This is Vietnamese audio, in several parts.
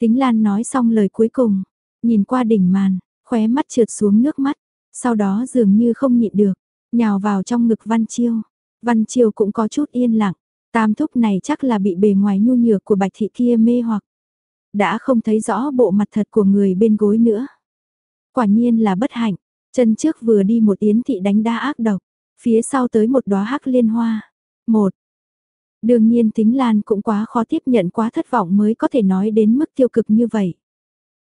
Tính Lan nói xong lời cuối cùng, nhìn qua đỉnh màn, khóe mắt trượt xuống nước mắt, sau đó dường như không nhịn được, nhào vào trong ngực Văn Chiêu. Văn Chiêu cũng có chút yên lặng, tam thúc này chắc là bị bề ngoài nhu nhược của bạch thị kia mê hoặc. Đã không thấy rõ bộ mặt thật của người bên gối nữa. Quả nhiên là bất hạnh, chân trước vừa đi một yến thị đánh đa ác độc, phía sau tới một đóa hắc liên hoa. Một, Đương nhiên tính Lan cũng quá khó tiếp nhận quá thất vọng mới có thể nói đến mức tiêu cực như vậy.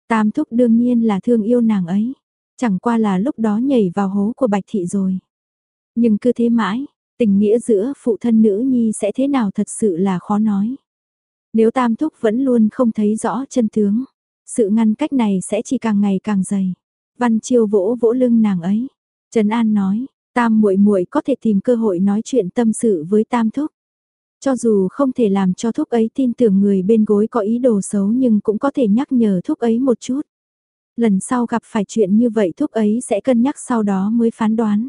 Tam thúc đương nhiên là thương yêu nàng ấy. Chẳng qua là lúc đó nhảy vào hố của Bạch Thị rồi. Nhưng cứ thế mãi, tình nghĩa giữa phụ thân nữ nhi sẽ thế nào thật sự là khó nói. Nếu tam thúc vẫn luôn không thấy rõ chân tướng, sự ngăn cách này sẽ chỉ càng ngày càng dày. Văn Chiêu vỗ vỗ lưng nàng ấy. Trần An nói, tam muội muội có thể tìm cơ hội nói chuyện tâm sự với tam thúc. Cho dù không thể làm cho thúc ấy tin tưởng người bên gối có ý đồ xấu nhưng cũng có thể nhắc nhở thúc ấy một chút. Lần sau gặp phải chuyện như vậy thúc ấy sẽ cân nhắc sau đó mới phán đoán.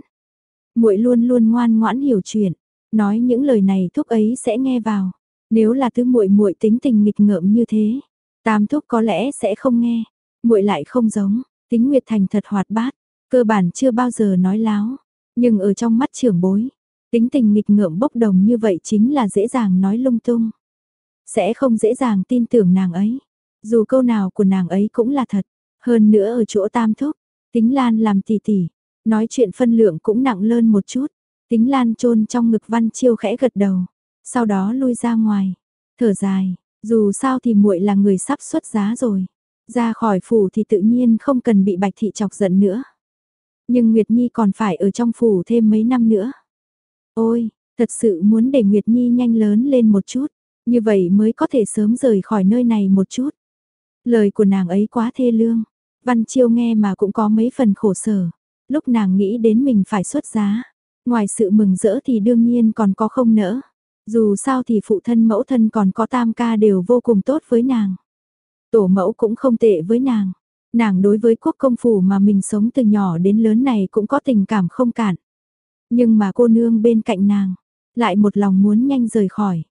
Muội luôn luôn ngoan ngoãn hiểu chuyện, nói những lời này thúc ấy sẽ nghe vào. Nếu là thứ muội muội tính tình nghịch ngợm như thế, tam thúc có lẽ sẽ không nghe. Muội lại không giống, tính Nguyệt Thành thật hoạt bát, cơ bản chưa bao giờ nói láo, nhưng ở trong mắt trưởng bối, Tính tình nghịch ngợm bốc đồng như vậy chính là dễ dàng nói lung tung. Sẽ không dễ dàng tin tưởng nàng ấy. Dù câu nào của nàng ấy cũng là thật. Hơn nữa ở chỗ tam thúc, tính lan làm tỉ tỉ. Nói chuyện phân lượng cũng nặng lơn một chút. Tính lan chôn trong ngực văn chiêu khẽ gật đầu. Sau đó lui ra ngoài. Thở dài, dù sao thì muội là người sắp xuất giá rồi. Ra khỏi phủ thì tự nhiên không cần bị bạch thị chọc giận nữa. Nhưng Nguyệt Nhi còn phải ở trong phủ thêm mấy năm nữa. Ôi, thật sự muốn để Nguyệt Nhi nhanh lớn lên một chút, như vậy mới có thể sớm rời khỏi nơi này một chút. Lời của nàng ấy quá thê lương, Văn Chiêu nghe mà cũng có mấy phần khổ sở. Lúc nàng nghĩ đến mình phải xuất giá, ngoài sự mừng rỡ thì đương nhiên còn có không nỡ. Dù sao thì phụ thân mẫu thân còn có tam ca đều vô cùng tốt với nàng. Tổ mẫu cũng không tệ với nàng. Nàng đối với quốc công phủ mà mình sống từ nhỏ đến lớn này cũng có tình cảm không cản. Nhưng mà cô nương bên cạnh nàng, lại một lòng muốn nhanh rời khỏi.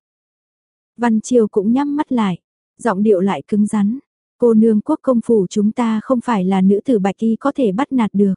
Văn Triều cũng nhắm mắt lại, giọng điệu lại cứng rắn. Cô nương quốc công phủ chúng ta không phải là nữ tử bạch y có thể bắt nạt được.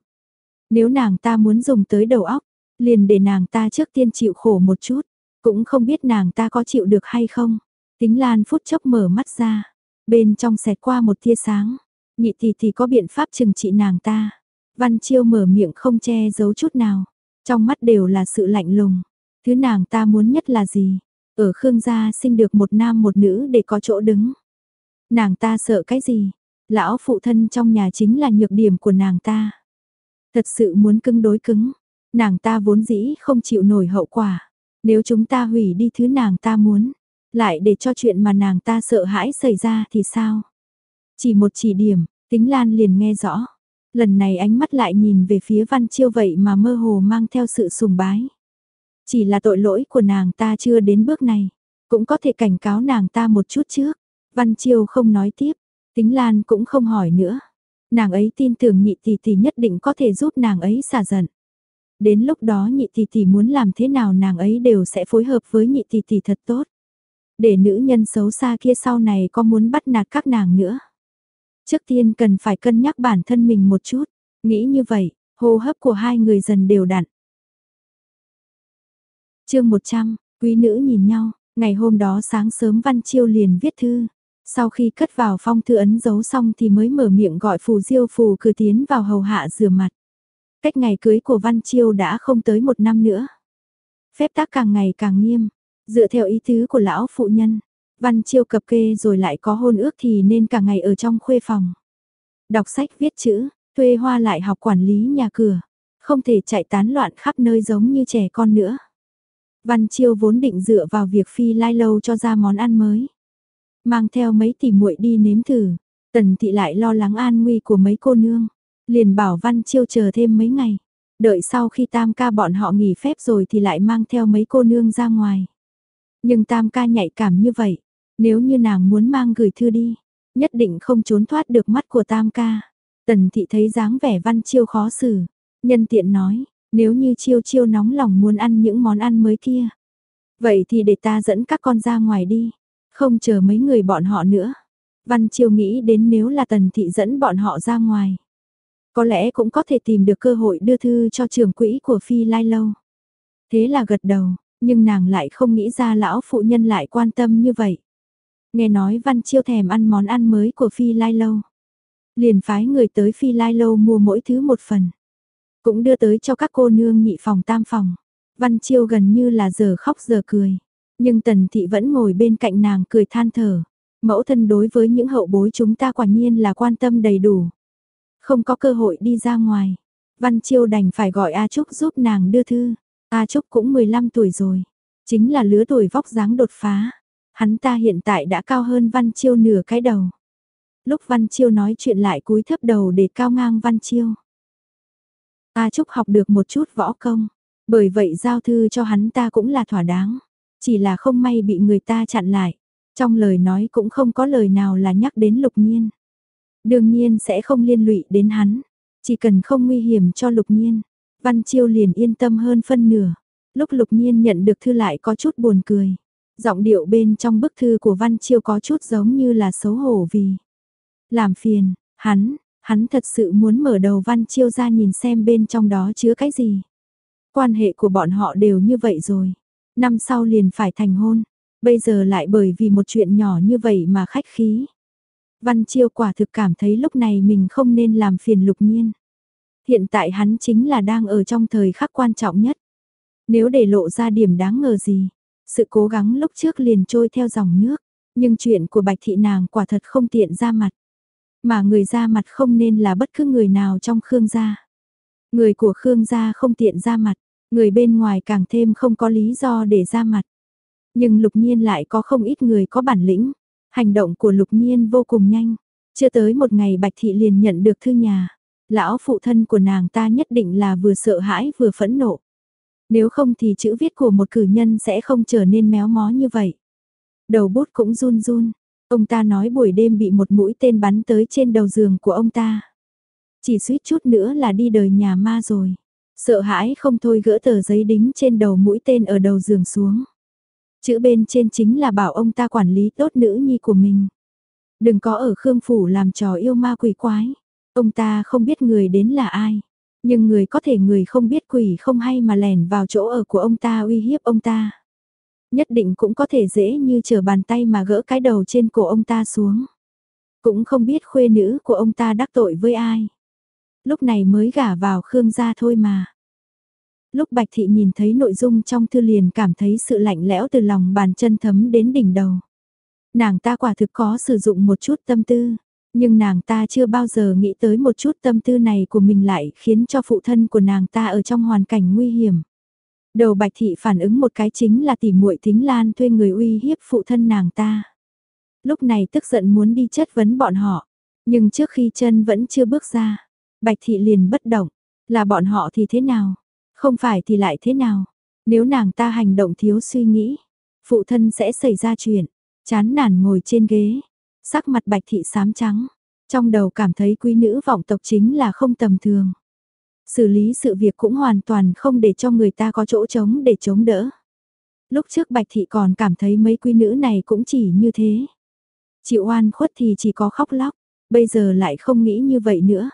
Nếu nàng ta muốn dùng tới đầu óc, liền để nàng ta trước tiên chịu khổ một chút, cũng không biết nàng ta có chịu được hay không. Tính Lan phút chốc mở mắt ra, bên trong xẹt qua một tia sáng, nhị thì thì có biện pháp trừng trị nàng ta. Văn Chiêu mở miệng không che giấu chút nào. Trong mắt đều là sự lạnh lùng. Thứ nàng ta muốn nhất là gì? Ở Khương gia sinh được một nam một nữ để có chỗ đứng. Nàng ta sợ cái gì? Lão phụ thân trong nhà chính là nhược điểm của nàng ta. Thật sự muốn cứng đối cứng. Nàng ta vốn dĩ không chịu nổi hậu quả. Nếu chúng ta hủy đi thứ nàng ta muốn, lại để cho chuyện mà nàng ta sợ hãi xảy ra thì sao? Chỉ một chỉ điểm, tính Lan liền nghe rõ. Lần này ánh mắt lại nhìn về phía Văn Chiêu vậy mà mơ hồ mang theo sự sùng bái. Chỉ là tội lỗi của nàng ta chưa đến bước này, cũng có thể cảnh cáo nàng ta một chút trước. Văn Chiêu không nói tiếp, Tính Lan cũng không hỏi nữa. Nàng ấy tin tưởng nhị tỷ tỷ nhất định có thể giúp nàng ấy xả giận. Đến lúc đó nhị tỷ tỷ muốn làm thế nào nàng ấy đều sẽ phối hợp với nhị tỷ tỷ thật tốt. Để nữ nhân xấu xa kia sau này có muốn bắt nạt các nàng nữa. Trước tiên cần phải cân nhắc bản thân mình một chút, nghĩ như vậy, hô hấp của hai người dần đều đặn. chương 100, quý nữ nhìn nhau, ngày hôm đó sáng sớm Văn Chiêu liền viết thư. Sau khi cất vào phong thư ấn dấu xong thì mới mở miệng gọi phù diêu phù cử tiến vào hầu hạ rửa mặt. Cách ngày cưới của Văn Chiêu đã không tới một năm nữa. Phép tác càng ngày càng nghiêm, dựa theo ý tứ của lão phụ nhân, Văn Chiêu cập kê rồi lại có hôn ước thì nên cả ngày ở trong khuê phòng. Đọc sách viết chữ, thuê hoa lại học quản lý nhà cửa. Không thể chạy tán loạn khắp nơi giống như trẻ con nữa. Văn Chiêu vốn định dựa vào việc phi lai lâu cho ra món ăn mới. Mang theo mấy tỷ muội đi nếm thử. Tần thị lại lo lắng an nguy của mấy cô nương. Liền bảo Văn Chiêu chờ thêm mấy ngày. Đợi sau khi tam ca bọn họ nghỉ phép rồi thì lại mang theo mấy cô nương ra ngoài. Nhưng tam ca nhạy cảm như vậy, nếu như nàng muốn mang gửi thư đi, nhất định không trốn thoát được mắt của tam ca. Tần thị thấy dáng vẻ văn chiêu khó xử, nhân tiện nói, nếu như chiêu chiêu nóng lòng muốn ăn những món ăn mới kia. Vậy thì để ta dẫn các con ra ngoài đi, không chờ mấy người bọn họ nữa. Văn Chiêu nghĩ đến nếu là Tần Thị dẫn bọn họ ra ngoài. Có lẽ cũng có thể tìm được cơ hội đưa thư cho trưởng quỹ của Phi Lai Lâu. Thế là gật đầu, nhưng nàng lại không nghĩ ra lão phụ nhân lại quan tâm như vậy. Nghe nói Văn Chiêu thèm ăn món ăn mới của Phi Lai Lâu. Liền phái người tới Phi Lai Lâu mua mỗi thứ một phần. Cũng đưa tới cho các cô nương nhị phòng tam phòng. Văn Chiêu gần như là giờ khóc giờ cười. Nhưng Tần Thị vẫn ngồi bên cạnh nàng cười than thở. Mẫu thân đối với những hậu bối chúng ta quả nhiên là quan tâm đầy đủ. Không có cơ hội đi ra ngoài. Văn Chiêu đành phải gọi A Trúc giúp nàng đưa thư. A Trúc cũng 15 tuổi rồi. Chính là lứa tuổi vóc dáng đột phá. Hắn ta hiện tại đã cao hơn Văn Chiêu nửa cái đầu. Lúc Văn Chiêu nói chuyện lại cúi thấp đầu để cao ngang Văn Chiêu. A Trúc học được một chút võ công. Bởi vậy giao thư cho hắn ta cũng là thỏa đáng. Chỉ là không may bị người ta chặn lại. Trong lời nói cũng không có lời nào là nhắc đến lục nhiên. Đương nhiên sẽ không liên lụy đến hắn. Chỉ cần không nguy hiểm cho lục nhiên. Văn Chiêu liền yên tâm hơn phân nửa. Lúc lục nhiên nhận được thư lại có chút buồn cười. Giọng điệu bên trong bức thư của Văn Chiêu có chút giống như là xấu hổ vì. Làm phiền, hắn, hắn thật sự muốn mở đầu Văn Chiêu ra nhìn xem bên trong đó chứa cái gì. Quan hệ của bọn họ đều như vậy rồi. Năm sau liền phải thành hôn. Bây giờ lại bởi vì một chuyện nhỏ như vậy mà khách khí. Văn Chiêu quả thực cảm thấy lúc này mình không nên làm phiền lục nhiên. Hiện tại hắn chính là đang ở trong thời khắc quan trọng nhất. Nếu để lộ ra điểm đáng ngờ gì, sự cố gắng lúc trước liền trôi theo dòng nước, nhưng chuyện của bạch thị nàng quả thật không tiện ra mặt. Mà người ra mặt không nên là bất cứ người nào trong Khương gia. Người của Khương gia không tiện ra mặt, người bên ngoài càng thêm không có lý do để ra mặt. Nhưng lục nhiên lại có không ít người có bản lĩnh. Hành động của lục nhiên vô cùng nhanh. Chưa tới một ngày Bạch Thị liền nhận được thư nhà. Lão phụ thân của nàng ta nhất định là vừa sợ hãi vừa phẫn nộ. Nếu không thì chữ viết của một cử nhân sẽ không trở nên méo mó như vậy. Đầu bút cũng run run. Ông ta nói buổi đêm bị một mũi tên bắn tới trên đầu giường của ông ta. Chỉ suýt chút nữa là đi đời nhà ma rồi. Sợ hãi không thôi gỡ tờ giấy đính trên đầu mũi tên ở đầu giường xuống. Chữ bên trên chính là bảo ông ta quản lý tốt nữ nhi của mình. Đừng có ở Khương Phủ làm trò yêu ma quỷ quái. Ông ta không biết người đến là ai. Nhưng người có thể người không biết quỷ không hay mà lẻn vào chỗ ở của ông ta uy hiếp ông ta. Nhất định cũng có thể dễ như trở bàn tay mà gỡ cái đầu trên cổ ông ta xuống. Cũng không biết khuê nữ của ông ta đắc tội với ai. Lúc này mới gả vào Khương gia thôi mà. Lúc Bạch Thị nhìn thấy nội dung trong thư liền cảm thấy sự lạnh lẽo từ lòng bàn chân thấm đến đỉnh đầu. Nàng ta quả thực có sử dụng một chút tâm tư, nhưng nàng ta chưa bao giờ nghĩ tới một chút tâm tư này của mình lại khiến cho phụ thân của nàng ta ở trong hoàn cảnh nguy hiểm. Đầu Bạch Thị phản ứng một cái chính là tỉ muội Thính Lan thuê người uy hiếp phụ thân nàng ta. Lúc này tức giận muốn đi chất vấn bọn họ, nhưng trước khi chân vẫn chưa bước ra, Bạch Thị liền bất động, là bọn họ thì thế nào? Không phải thì lại thế nào? Nếu nàng ta hành động thiếu suy nghĩ, phụ thân sẽ xảy ra chuyện. Chán nản ngồi trên ghế, sắc mặt bạch thị xám trắng, trong đầu cảm thấy quý nữ vọng tộc chính là không tầm thường. Xử lý sự việc cũng hoàn toàn không để cho người ta có chỗ trống để chống đỡ. Lúc trước bạch thị còn cảm thấy mấy quý nữ này cũng chỉ như thế. Chịu oan khuất thì chỉ có khóc lóc, bây giờ lại không nghĩ như vậy nữa.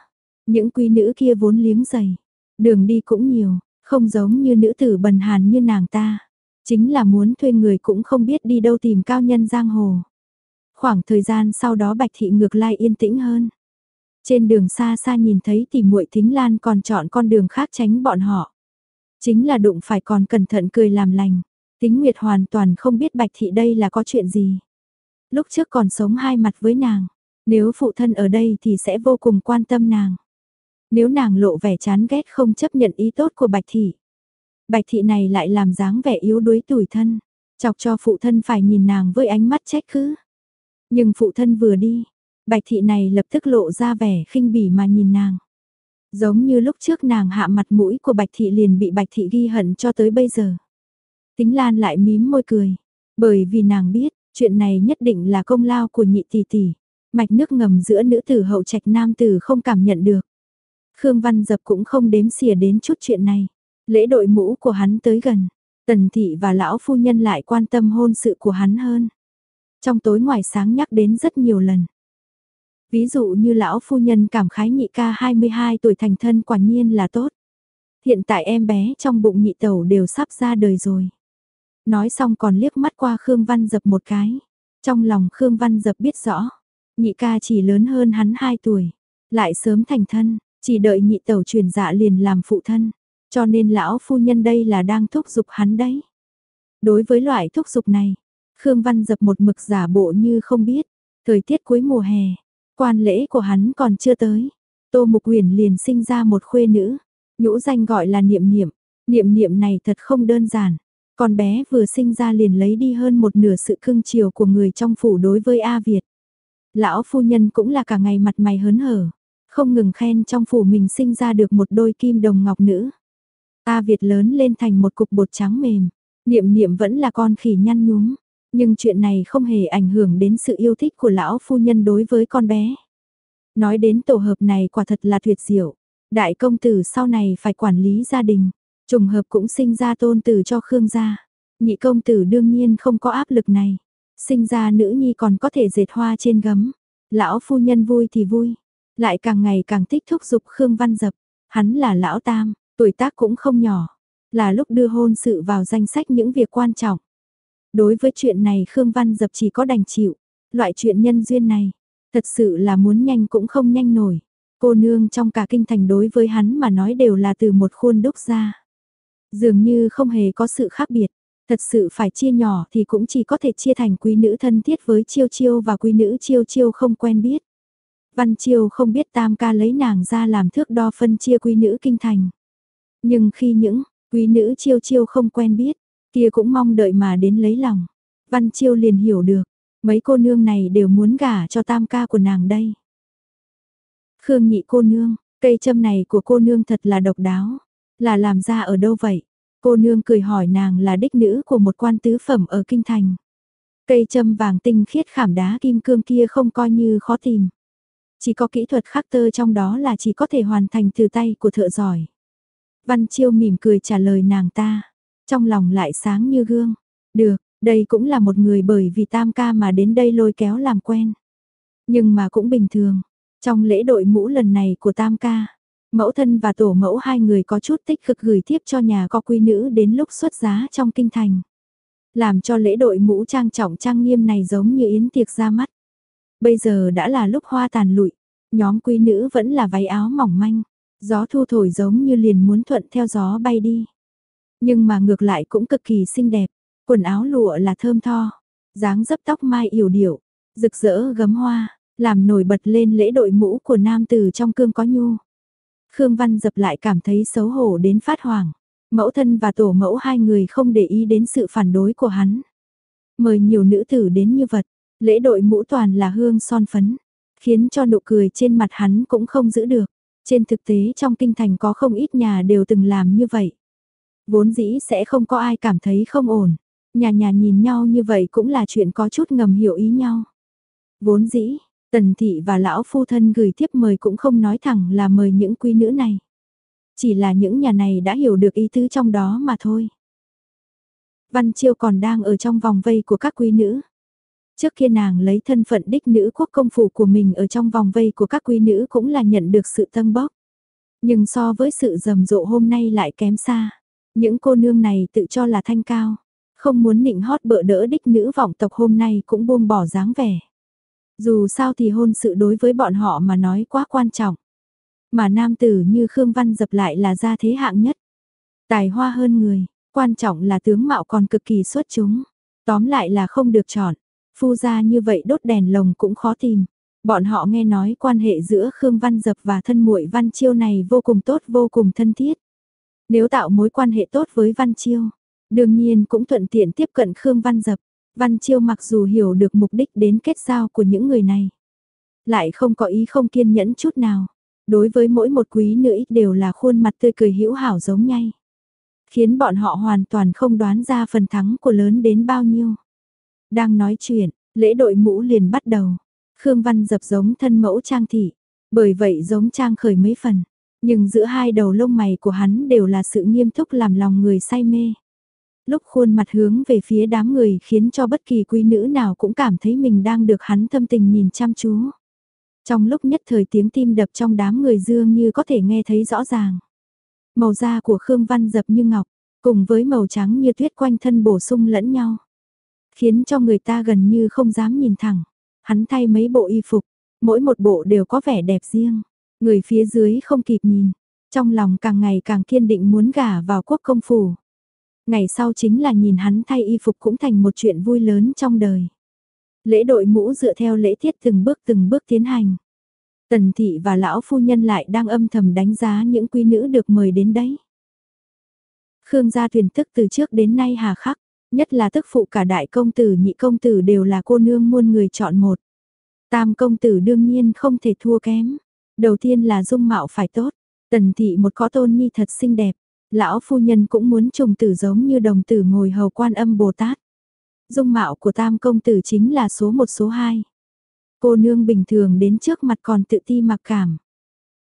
Những quý nữ kia vốn liếng dày, đường đi cũng nhiều, không giống như nữ tử bần hàn như nàng ta. Chính là muốn thuê người cũng không biết đi đâu tìm cao nhân giang hồ. Khoảng thời gian sau đó Bạch Thị ngược lại yên tĩnh hơn. Trên đường xa xa nhìn thấy thì muội Thính Lan còn chọn con đường khác tránh bọn họ. Chính là đụng phải còn cẩn thận cười làm lành. Tính Nguyệt hoàn toàn không biết Bạch Thị đây là có chuyện gì. Lúc trước còn sống hai mặt với nàng. Nếu phụ thân ở đây thì sẽ vô cùng quan tâm nàng. Nếu nàng lộ vẻ chán ghét không chấp nhận ý tốt của Bạch Thị. Bạch Thị này lại làm dáng vẻ yếu đuối tủi thân, chọc cho phụ thân phải nhìn nàng với ánh mắt trách cứ. Nhưng phụ thân vừa đi, Bạch Thị này lập tức lộ ra vẻ khinh bỉ mà nhìn nàng. Giống như lúc trước nàng hạ mặt mũi của Bạch Thị liền bị Bạch Thị ghi hận cho tới bây giờ. Tính Lan lại mím môi cười, bởi vì nàng biết, chuyện này nhất định là công lao của nhị tỷ tỷ. Mạch nước ngầm giữa nữ tử hậu trạch nam tử không cảm nhận được. Khương Văn Dập cũng không đếm xỉa đến chút chuyện này. Lễ đội mũ của hắn tới gần, tần thị và lão phu nhân lại quan tâm hôn sự của hắn hơn. Trong tối ngoài sáng nhắc đến rất nhiều lần, Ví dụ như lão phu nhân cảm khái nhị ca 22 tuổi thành thân quả nhiên là tốt. Hiện tại em bé trong bụng nhị tẩu đều sắp ra đời rồi. Nói xong còn liếc mắt qua Khương Văn Dập một cái. Trong lòng Khương Văn Dập biết rõ, nhị ca chỉ lớn hơn hắn 2 tuổi, lại sớm thành thân, chỉ đợi nhị tẩu truyền dạ liền làm phụ thân, cho nên lão phu nhân đây là đang thúc giục hắn đấy. Đối với loại thúc giục này, Khương Văn Dập một mực giả bộ như không biết, thời tiết cuối mùa hè, quan lễ của hắn còn chưa tới. Tô Mục Huyền liền sinh ra một khuê nữ, nhũ danh gọi là Niệm Niệm, Niệm Niệm này thật không đơn giản. Con bé vừa sinh ra liền lấy đi hơn một nửa sự cưng chiều của người trong phủ đối với A Việt. Lão phu nhân cũng là cả ngày mặt mày hớn hở, không ngừng khen trong phủ mình sinh ra được một đôi kim đồng ngọc nữ. A Việt lớn lên thành một cục bột trắng mềm, niệm niệm vẫn là con khỉ nhăn nhúm, nhưng chuyện này không hề ảnh hưởng đến sự yêu thích của lão phu nhân đối với con bé. Nói đến tổ hợp này quả thật là tuyệt diệu, đại công tử sau này phải quản lý gia đình, trùng hợp cũng sinh ra tôn tử cho Khương gia. Nhị công tử đương nhiên không có áp lực này, sinh ra nữ nhi còn có thể dệt hoa trên gấm. Lão phu nhân vui thì vui, lại càng ngày càng thích thúc giục Khương Văn Dập, hắn là lão tam, tuổi tác cũng không nhỏ, là lúc đưa hôn sự vào danh sách những việc quan trọng. Đối với chuyện này Khương Văn Dập chỉ có đành chịu, loại chuyện nhân duyên này, thật sự là muốn nhanh cũng không nhanh nổi. Cô nương trong cả kinh thành đối với hắn mà nói đều là từ một khuôn đúc ra. Dường như không hề có sự khác biệt, thật sự phải chia nhỏ thì cũng chỉ có thể chia thành quý nữ thân thiết với chiêu chiêu và quý nữ chiêu chiêu không quen biết. Văn chiêu không biết tam ca lấy nàng ra làm thước đo phân chia quý nữ kinh thành. Nhưng khi những quý nữ chiêu chiêu không quen biết, kia cũng mong đợi mà đến lấy lòng. Văn Chiêu liền hiểu được, mấy cô nương này đều muốn gả cho tam ca của nàng đây. Khương nhị cô nương, cây châm này của cô nương thật là độc đáo, là làm ra ở đâu vậy? Cô nương cười hỏi nàng là đích nữ của một quan tứ phẩm ở Kinh Thành. Cây châm vàng tinh khiết khảm đá kim cương kia không coi như khó tìm. Chỉ có kỹ thuật khắc tơ trong đó là chỉ có thể hoàn thành từ tay của thợ giỏi. Văn Chiêu mỉm cười trả lời nàng ta trong lòng lại sáng như gương. Được, đây cũng là một người bởi vì tam ca mà đến đây lôi kéo làm quen. Nhưng mà cũng bình thường, trong lễ đội mũ lần này của tam ca, mẫu thân và tổ mẫu hai người có chút tích cực gửi tiếp cho nhà có quy nữ đến lúc xuất giá trong kinh thành. Làm cho lễ đội mũ trang trọng trang nghiêm này giống như yến tiệc ra mắt. Bây giờ đã là lúc hoa tàn lụi, nhóm quý nữ vẫn là váy áo mỏng manh, gió thu thổi giống như liền muốn thuận theo gió bay đi. Nhưng mà ngược lại cũng cực kỳ xinh đẹp, quần áo lụa là thơm tho, dáng dấp tóc mai yểu điệu, rực rỡ gấm hoa, làm nổi bật lên lễ đội mũ của nam tử trong cương có nhu. Khương Văn dập lại cảm thấy xấu hổ đến phát hoảng. Mẫu thân và tổ mẫu hai người không để ý đến sự phản đối của hắn. Mời nhiều nữ tử đến như vật, lễ đội mũ toàn là hương son phấn, khiến cho nụ cười trên mặt hắn cũng không giữ được. Trên thực tế trong kinh thành có không ít nhà đều từng làm như vậy. Vốn dĩ sẽ không có ai cảm thấy không ổn. Nhà nhà nhìn nhau như vậy cũng là chuyện có chút ngầm hiểu ý nhau. Vốn dĩ, tần thị và lão phu thân gửi tiếp mời cũng không nói thẳng là mời những quý nữ này. Chỉ là những nhà này đã hiểu được ý tứ trong đó mà thôi. Văn Chiêu còn đang ở trong vòng vây của các quý nữ. Trước kia nàng lấy thân phận đích nữ quốc công phủ của mình ở trong vòng vây của các quý nữ cũng là nhận được sự tân bốc. Nhưng so với sự rầm rộ hôm nay lại kém xa. Những cô nương này tự cho là thanh cao, không muốn nịnh hót bợ đỡ đích nữ vọng tộc hôm nay cũng buông bỏ dáng vẻ. Dù sao thì hôn sự đối với bọn họ mà nói quá quan trọng. Mà nam tử như Khương Văn dập lại là gia thế hạng nhất. Tài hoa hơn người, quan trọng là tướng mạo còn cực kỳ xuất chúng. Tóm lại là không được chọn. Phu gia như vậy đốt đèn lồng cũng khó tìm. Bọn họ nghe nói quan hệ giữa Khương Văn Dập và thân muội Văn Chiêu này vô cùng tốt vô cùng thân thiết. Nếu tạo mối quan hệ tốt với Văn Chiêu, đương nhiên cũng thuận tiện tiếp cận Khương Văn Dập. Văn Chiêu mặc dù hiểu được mục đích đến kết giao của những người này, lại không có ý không kiên nhẫn chút nào. Đối với mỗi một quý nữ đều là khuôn mặt tươi cười hữu hảo giống nhau. Khiến bọn họ hoàn toàn không đoán ra phần thắng của lớn đến bao nhiêu. Đang nói chuyện, lễ đội mũ liền bắt đầu. Khương Văn dập giống thân mẫu trang thị. Bởi vậy giống trang khởi mấy phần. Nhưng giữa hai đầu lông mày của hắn đều là sự nghiêm túc làm lòng người say mê. Lúc khuôn mặt hướng về phía đám người khiến cho bất kỳ quý nữ nào cũng cảm thấy mình đang được hắn thâm tình nhìn chăm chú. Trong lúc nhất thời tiếng tim đập trong đám người dương như có thể nghe thấy rõ ràng. Màu da của Khương Văn dập như ngọc, cùng với màu trắng như tuyết quanh thân bổ sung lẫn nhau. Khiến cho người ta gần như không dám nhìn thẳng. Hắn thay mấy bộ y phục, mỗi một bộ đều có vẻ đẹp riêng. Người phía dưới không kịp nhìn, trong lòng càng ngày càng kiên định muốn gả vào quốc công phủ. Ngày sau chính là nhìn hắn thay y phục cũng thành một chuyện vui lớn trong đời. Lễ đội mũ dựa theo lễ tiết từng bước từng bước tiến hành. Tần thị và lão phu nhân lại đang âm thầm đánh giá những quý nữ được mời đến đấy. Khương gia thuyền tức từ trước đến nay hà khắc, nhất là tức phụ cả đại công tử nhị công tử đều là cô nương muôn người chọn một. Tam công tử đương nhiên không thể thua kém. Đầu tiên là dung mạo phải tốt, tần thị một có tôn nhi thật xinh đẹp, lão phu nhân cũng muốn trùng tử giống như đồng tử ngồi hầu quan âm Bồ Tát. Dung mạo của tam công tử chính là số một số hai. Cô nương bình thường đến trước mặt còn tự ti mặc cảm.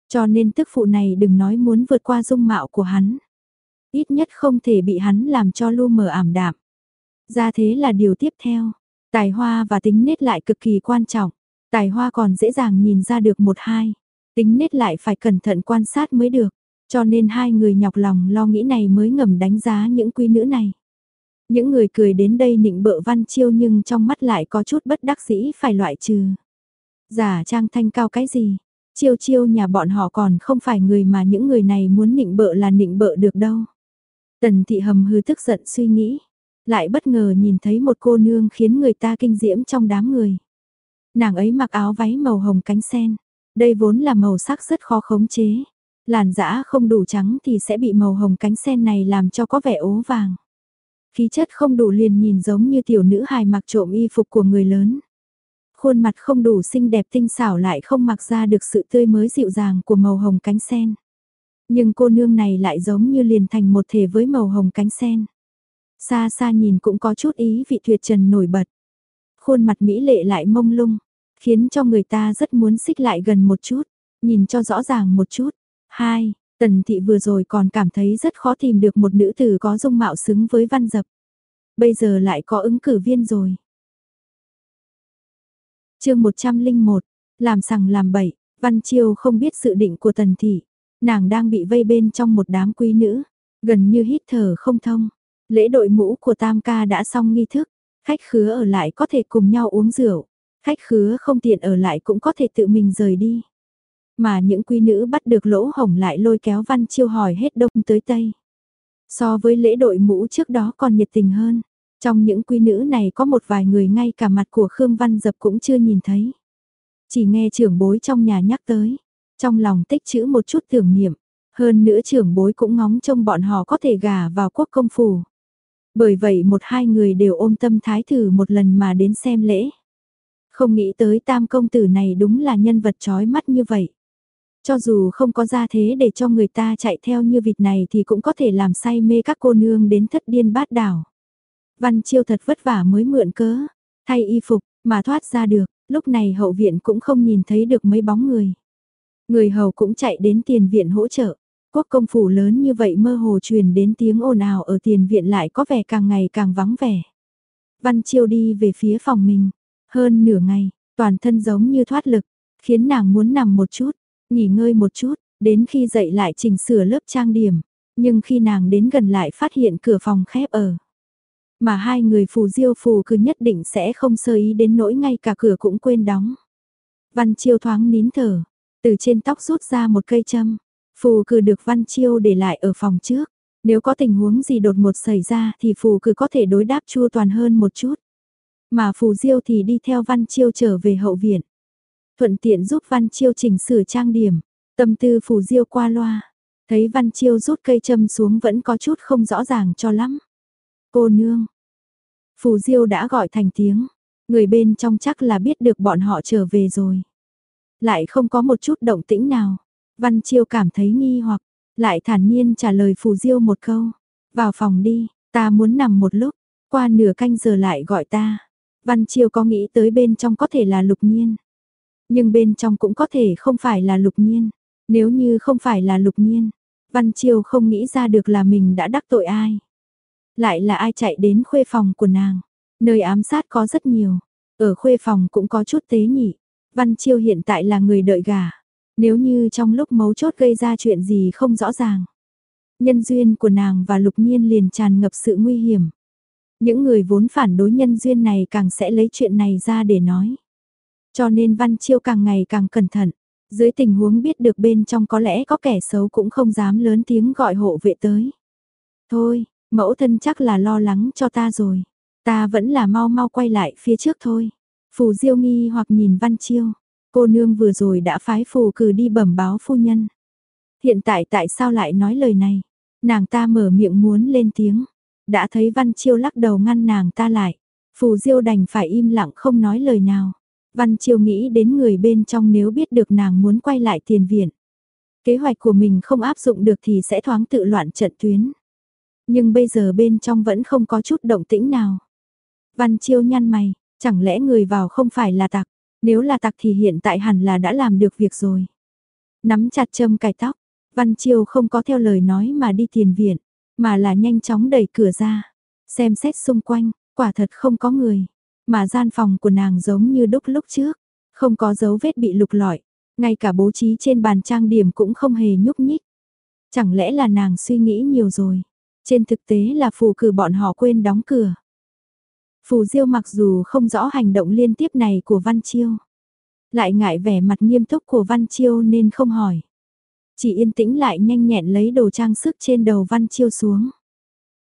Cho nên tức phụ này đừng nói muốn vượt qua dung mạo của hắn. Ít nhất không thể bị hắn làm cho lu mờ ảm đạm. Ra thế là điều tiếp theo. Tài hoa và tính nết lại cực kỳ quan trọng. Tài hoa còn dễ dàng nhìn ra được một hai. Tính nết lại phải cẩn thận quan sát mới được. Cho nên hai người nhọc lòng lo nghĩ này mới ngầm đánh giá những quý nữ này. Những người cười đến đây nịnh bợ văn chiêu nhưng trong mắt lại có chút bất đắc dĩ phải loại trừ. Giả trang thanh cao cái gì? Chiêu chiêu nhà bọn họ còn không phải người mà những người này muốn nịnh bợ là nịnh bợ được đâu. Tần thị hầm hư tức giận suy nghĩ. Lại bất ngờ nhìn thấy một cô nương khiến người ta kinh diễm trong đám người. Nàng ấy mặc áo váy màu hồng cánh sen. Đây vốn là màu sắc rất khó khống chế. Làn dã không đủ trắng thì sẽ bị màu hồng cánh sen này làm cho có vẻ ố vàng. Khí chất không đủ liền nhìn giống như tiểu nữ hài mặc trộm y phục của người lớn. Khuôn mặt không đủ xinh đẹp tinh xảo lại không mặc ra được sự tươi mới dịu dàng của màu hồng cánh sen. Nhưng cô nương này lại giống như liền thành một thể với màu hồng cánh sen. Xa xa nhìn cũng có chút ý vị tuyệt trần nổi bật. Khuôn mặt mỹ lệ lại mông lung, khiến cho người ta rất muốn xích lại gần một chút, nhìn cho rõ ràng một chút. Hai, Tần thị vừa rồi còn cảm thấy rất khó tìm được một nữ tử có dung mạo xứng với văn dập. Bây giờ lại có ứng cử viên rồi. chương 101, làm sằng làm bậy, Văn Chiêu không biết sự định của Tần thị. Nàng đang bị vây bên trong một đám quý nữ, gần như hít thở không thông. Lễ đội mũ của Tam ca đã xong nghi thức, khách khứa ở lại có thể cùng nhau uống rượu, khách khứa không tiện ở lại cũng có thể tự mình rời đi. Mà những quý nữ bắt được lỗ hổng lại lôi kéo Văn Chiêu hỏi hết đông tới tây. So với lễ đội mũ trước đó còn nhiệt tình hơn. Trong những quý nữ này có một vài người ngay cả mặt của Khương Văn Dập cũng chưa nhìn thấy. Chỉ nghe trưởng bối trong nhà nhắc tới. Trong lòng tích chữ một chút tưởng niệm. Hơn nữa trưởng bối cũng ngóng trông bọn họ có thể gả vào quốc công phủ. Bởi vậy một hai người đều ôm tâm thái thử một lần mà đến xem lễ. Không nghĩ tới tam công tử này đúng là nhân vật trói mắt như vậy. Cho dù không có ra thế để cho người ta chạy theo như vịt này thì cũng có thể làm say mê các cô nương đến thất điên bát đảo. Văn Chiêu thật vất vả mới mượn cớ, thay y phục, mà thoát ra được, lúc này hậu viện cũng không nhìn thấy được mấy bóng người. Người hầu cũng chạy đến tiền viện hỗ trợ. Quốc công phủ lớn như vậy mơ hồ truyền đến tiếng ồn ào ở tiền viện lại có vẻ càng ngày càng vắng vẻ. Văn Chiêu đi về phía phòng mình. Hơn nửa ngày, toàn thân giống như thoát lực, khiến nàng muốn nằm một chút, nghỉ ngơi một chút, đến khi dậy lại chỉnh sửa lớp trang điểm. Nhưng khi nàng đến gần lại phát hiện cửa phòng khép ở. Mà hai người phù diêu phù cứ nhất định sẽ không sơ ý đến nỗi ngay cả cửa cũng quên đóng. Văn Chiêu thoáng nín thở, từ trên tóc rút ra một cây châm. Phù cử được Văn Chiêu để lại ở phòng trước. Nếu có tình huống gì đột ngột xảy ra thì phù cử có thể đối đáp chua toàn hơn một chút. Mà phù diêu thì đi theo Văn Chiêu trở về hậu viện. Thuận tiện giúp Văn Chiêu chỉnh sửa trang điểm. Tâm tư phù diêu qua loa. Thấy Văn Chiêu rút cây châm xuống vẫn có chút không rõ ràng cho lắm. Cô nương. Phù diêu đã gọi thành tiếng. Người bên trong chắc là biết được bọn họ trở về rồi. Lại không có một chút động tĩnh nào. Văn Chiêu cảm thấy nghi hoặc, lại thản nhiên trả lời Phù Diêu một câu. Vào phòng đi, ta muốn nằm một lúc, qua nửa canh giờ lại gọi ta. Văn Chiêu có nghĩ tới bên trong có thể là lục nhiên. Nhưng bên trong cũng có thể không phải là lục nhiên. Nếu như không phải là lục nhiên, Văn Chiêu không nghĩ ra được là mình đã đắc tội ai. Lại là ai chạy đến khuê phòng của nàng. Nơi ám sát có rất nhiều. Ở khuê phòng cũng có chút tế nhị. Văn Chiêu hiện tại là người đợi gà. Nếu như trong lúc mấu chốt gây ra chuyện gì không rõ ràng. Nhân duyên của nàng và lục nhiên liền tràn ngập sự nguy hiểm. Những người vốn phản đối nhân duyên này càng sẽ lấy chuyện này ra để nói. Cho nên Văn Chiêu càng ngày càng cẩn thận. Dưới tình huống biết được bên trong có lẽ có kẻ xấu cũng không dám lớn tiếng gọi hộ vệ tới. Thôi, mẫu thân chắc là lo lắng cho ta rồi. Ta vẫn là mau mau quay lại phía trước thôi. Phù Diêu nghi hoặc nhìn Văn Chiêu. Cô nương vừa rồi đã phái phù cử đi bẩm báo phu nhân. Hiện tại tại sao lại nói lời này? Nàng ta mở miệng muốn lên tiếng. Đã thấy Văn Chiêu lắc đầu ngăn nàng ta lại. Phù Diêu đành phải im lặng không nói lời nào. Văn Chiêu nghĩ đến người bên trong nếu biết được nàng muốn quay lại tiền viện. Kế hoạch của mình không áp dụng được thì sẽ thoáng tự loạn trận tuyến. Nhưng bây giờ bên trong vẫn không có chút động tĩnh nào. Văn Chiêu nhăn mày, chẳng lẽ người vào không phải là tặc, nếu là tặc thì hiện tại hẳn là đã làm được việc rồi. Nắm chặt châm cài tóc, Văn Chiêu không có theo lời nói mà đi tiền viện, mà là nhanh chóng đẩy cửa ra, xem xét xung quanh, quả thật không có người, mà gian phòng của nàng giống như đúc lúc trước, không có dấu vết bị lục lọi, ngay cả bố trí trên bàn trang điểm cũng không hề nhúc nhích. Chẳng lẽ là nàng suy nghĩ nhiều rồi? Trên thực tế là phù cử bọn họ quên đóng cửa. Phù Diêu mặc dù không rõ hành động liên tiếp này của Văn Chiêu, lại ngại vẻ mặt nghiêm túc của Văn Chiêu nên không hỏi. Chỉ yên tĩnh lại nhanh nhẹn lấy đồ trang sức trên đầu Văn Chiêu xuống.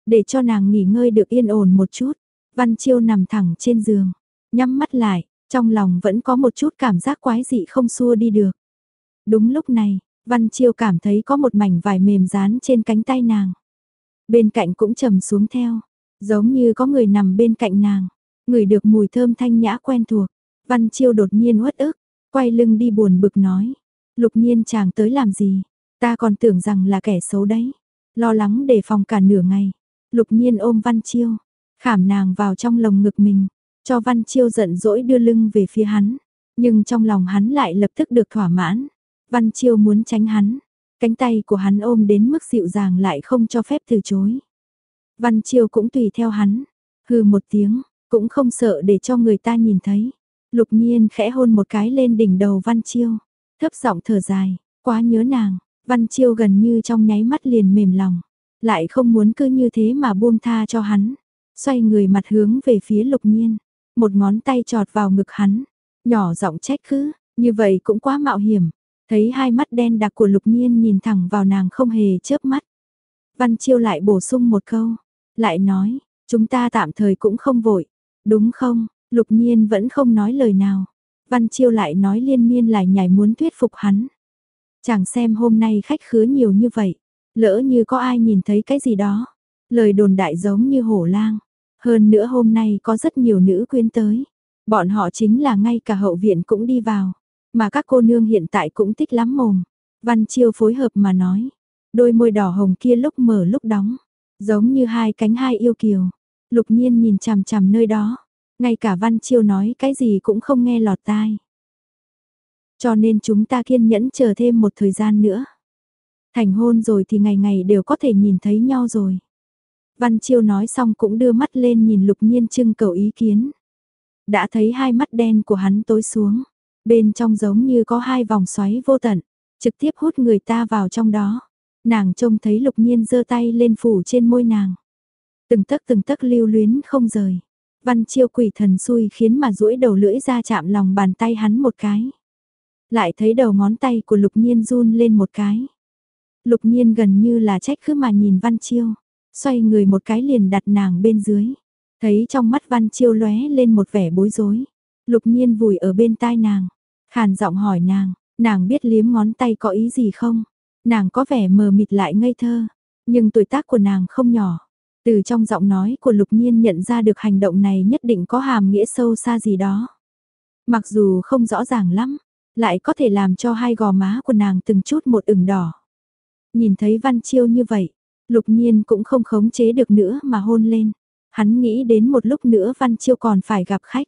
Để cho nàng nghỉ ngơi được yên ổn một chút, Văn Chiêu nằm thẳng trên giường, nhắm mắt lại, trong lòng vẫn có một chút cảm giác quái dị không xua đi được. Đúng lúc này, Văn Chiêu cảm thấy có một mảnh vải mềm dán trên cánh tay nàng. Bên cạnh cũng trầm xuống theo, giống như có người nằm bên cạnh nàng, người được mùi thơm thanh nhã quen thuộc. Văn Chiêu đột nhiên uất ức, quay lưng đi buồn bực nói. Lục nhiên chàng tới làm gì? Ta còn tưởng rằng là kẻ xấu đấy. Lo lắng để phòng cả nửa ngày. Lục nhiên ôm Văn Chiêu, khảm nàng vào trong lồng ngực mình, cho Văn Chiêu giận dỗi đưa lưng về phía hắn. Nhưng trong lòng hắn lại lập tức được thỏa mãn. Văn Chiêu muốn tránh hắn, cánh tay của hắn ôm đến mức dịu dàng lại không cho phép từ chối. Văn Chiêu cũng tùy theo hắn, hừ một tiếng, cũng không sợ để cho người ta nhìn thấy. Lục nhiên khẽ hôn một cái lên đỉnh đầu Văn Chiêu, thấp giọng thở dài, quá nhớ nàng, Văn Chiêu gần như trong nháy mắt liền mềm lòng, lại không muốn cứ như thế mà buông tha cho hắn, xoay người mặt hướng về phía lục nhiên, một ngón tay trọt vào ngực hắn, nhỏ giọng trách cứ, như vậy cũng quá mạo hiểm, thấy hai mắt đen đặc của lục nhiên nhìn thẳng vào nàng không hề chớp mắt. Văn Chiêu lại bổ sung một câu, lại nói, chúng ta tạm thời cũng không vội, đúng không, lục nhiên vẫn không nói lời nào. Văn Chiêu lại nói liên miên lại nhảy muốn thuyết phục hắn. Chẳng xem hôm nay khách khứa nhiều như vậy, lỡ như có ai nhìn thấy cái gì đó. Lời đồn đại giống như hổ lang. Hơn nữa hôm nay có rất nhiều nữ quyến tới. Bọn họ chính là ngay cả hậu viện cũng đi vào. Mà các cô nương hiện tại cũng thích lắm mồm. Văn Chiêu phối hợp mà nói. Đôi môi đỏ hồng kia lúc mở lúc đóng. Giống như hai cánh hai yêu kiều. Lục nhiên nhìn chằm chằm nơi đó. Ngay cả Văn Chiêu nói cái gì cũng không nghe lọt tai. Cho nên chúng ta kiên nhẫn chờ thêm một thời gian nữa. Thành hôn rồi thì ngày ngày đều có thể nhìn thấy nhau rồi. Văn Chiêu nói xong cũng đưa mắt lên nhìn lục nhiên trưng cầu ý kiến. Đã thấy hai mắt đen của hắn tối xuống. Bên trong giống như có hai vòng xoáy vô tận. Trực tiếp hút người ta vào trong đó. Nàng trông thấy lục nhiên giơ tay lên phủ trên môi nàng. Từng tấc từng tấc lưu luyến không rời. Văn chiêu quỷ thần xui khiến mà duỗi đầu lưỡi ra chạm lòng bàn tay hắn một cái. Lại thấy đầu ngón tay của lục nhiên run lên một cái. Lục nhiên gần như là trách cứ mà nhìn Văn Chiêu, xoay người một cái liền đặt nàng bên dưới. Thấy trong mắt Văn Chiêu lóe lên một vẻ bối rối. Lục nhiên vùi ở bên tai nàng, khàn giọng hỏi nàng, nàng biết liếm ngón tay có ý gì không? Nàng có vẻ mờ mịt lại ngây thơ, nhưng tuổi tác của nàng không nhỏ. Từ trong giọng nói của Lục Nhiên nhận ra được hành động này nhất định có hàm nghĩa sâu xa gì đó. Mặc dù không rõ ràng lắm, lại có thể làm cho hai gò má của nàng từng chút một ửng đỏ. Nhìn thấy Văn Chiêu như vậy, Lục Nhiên cũng không khống chế được nữa mà hôn lên. Hắn nghĩ đến một lúc nữa Văn Chiêu còn phải gặp khách.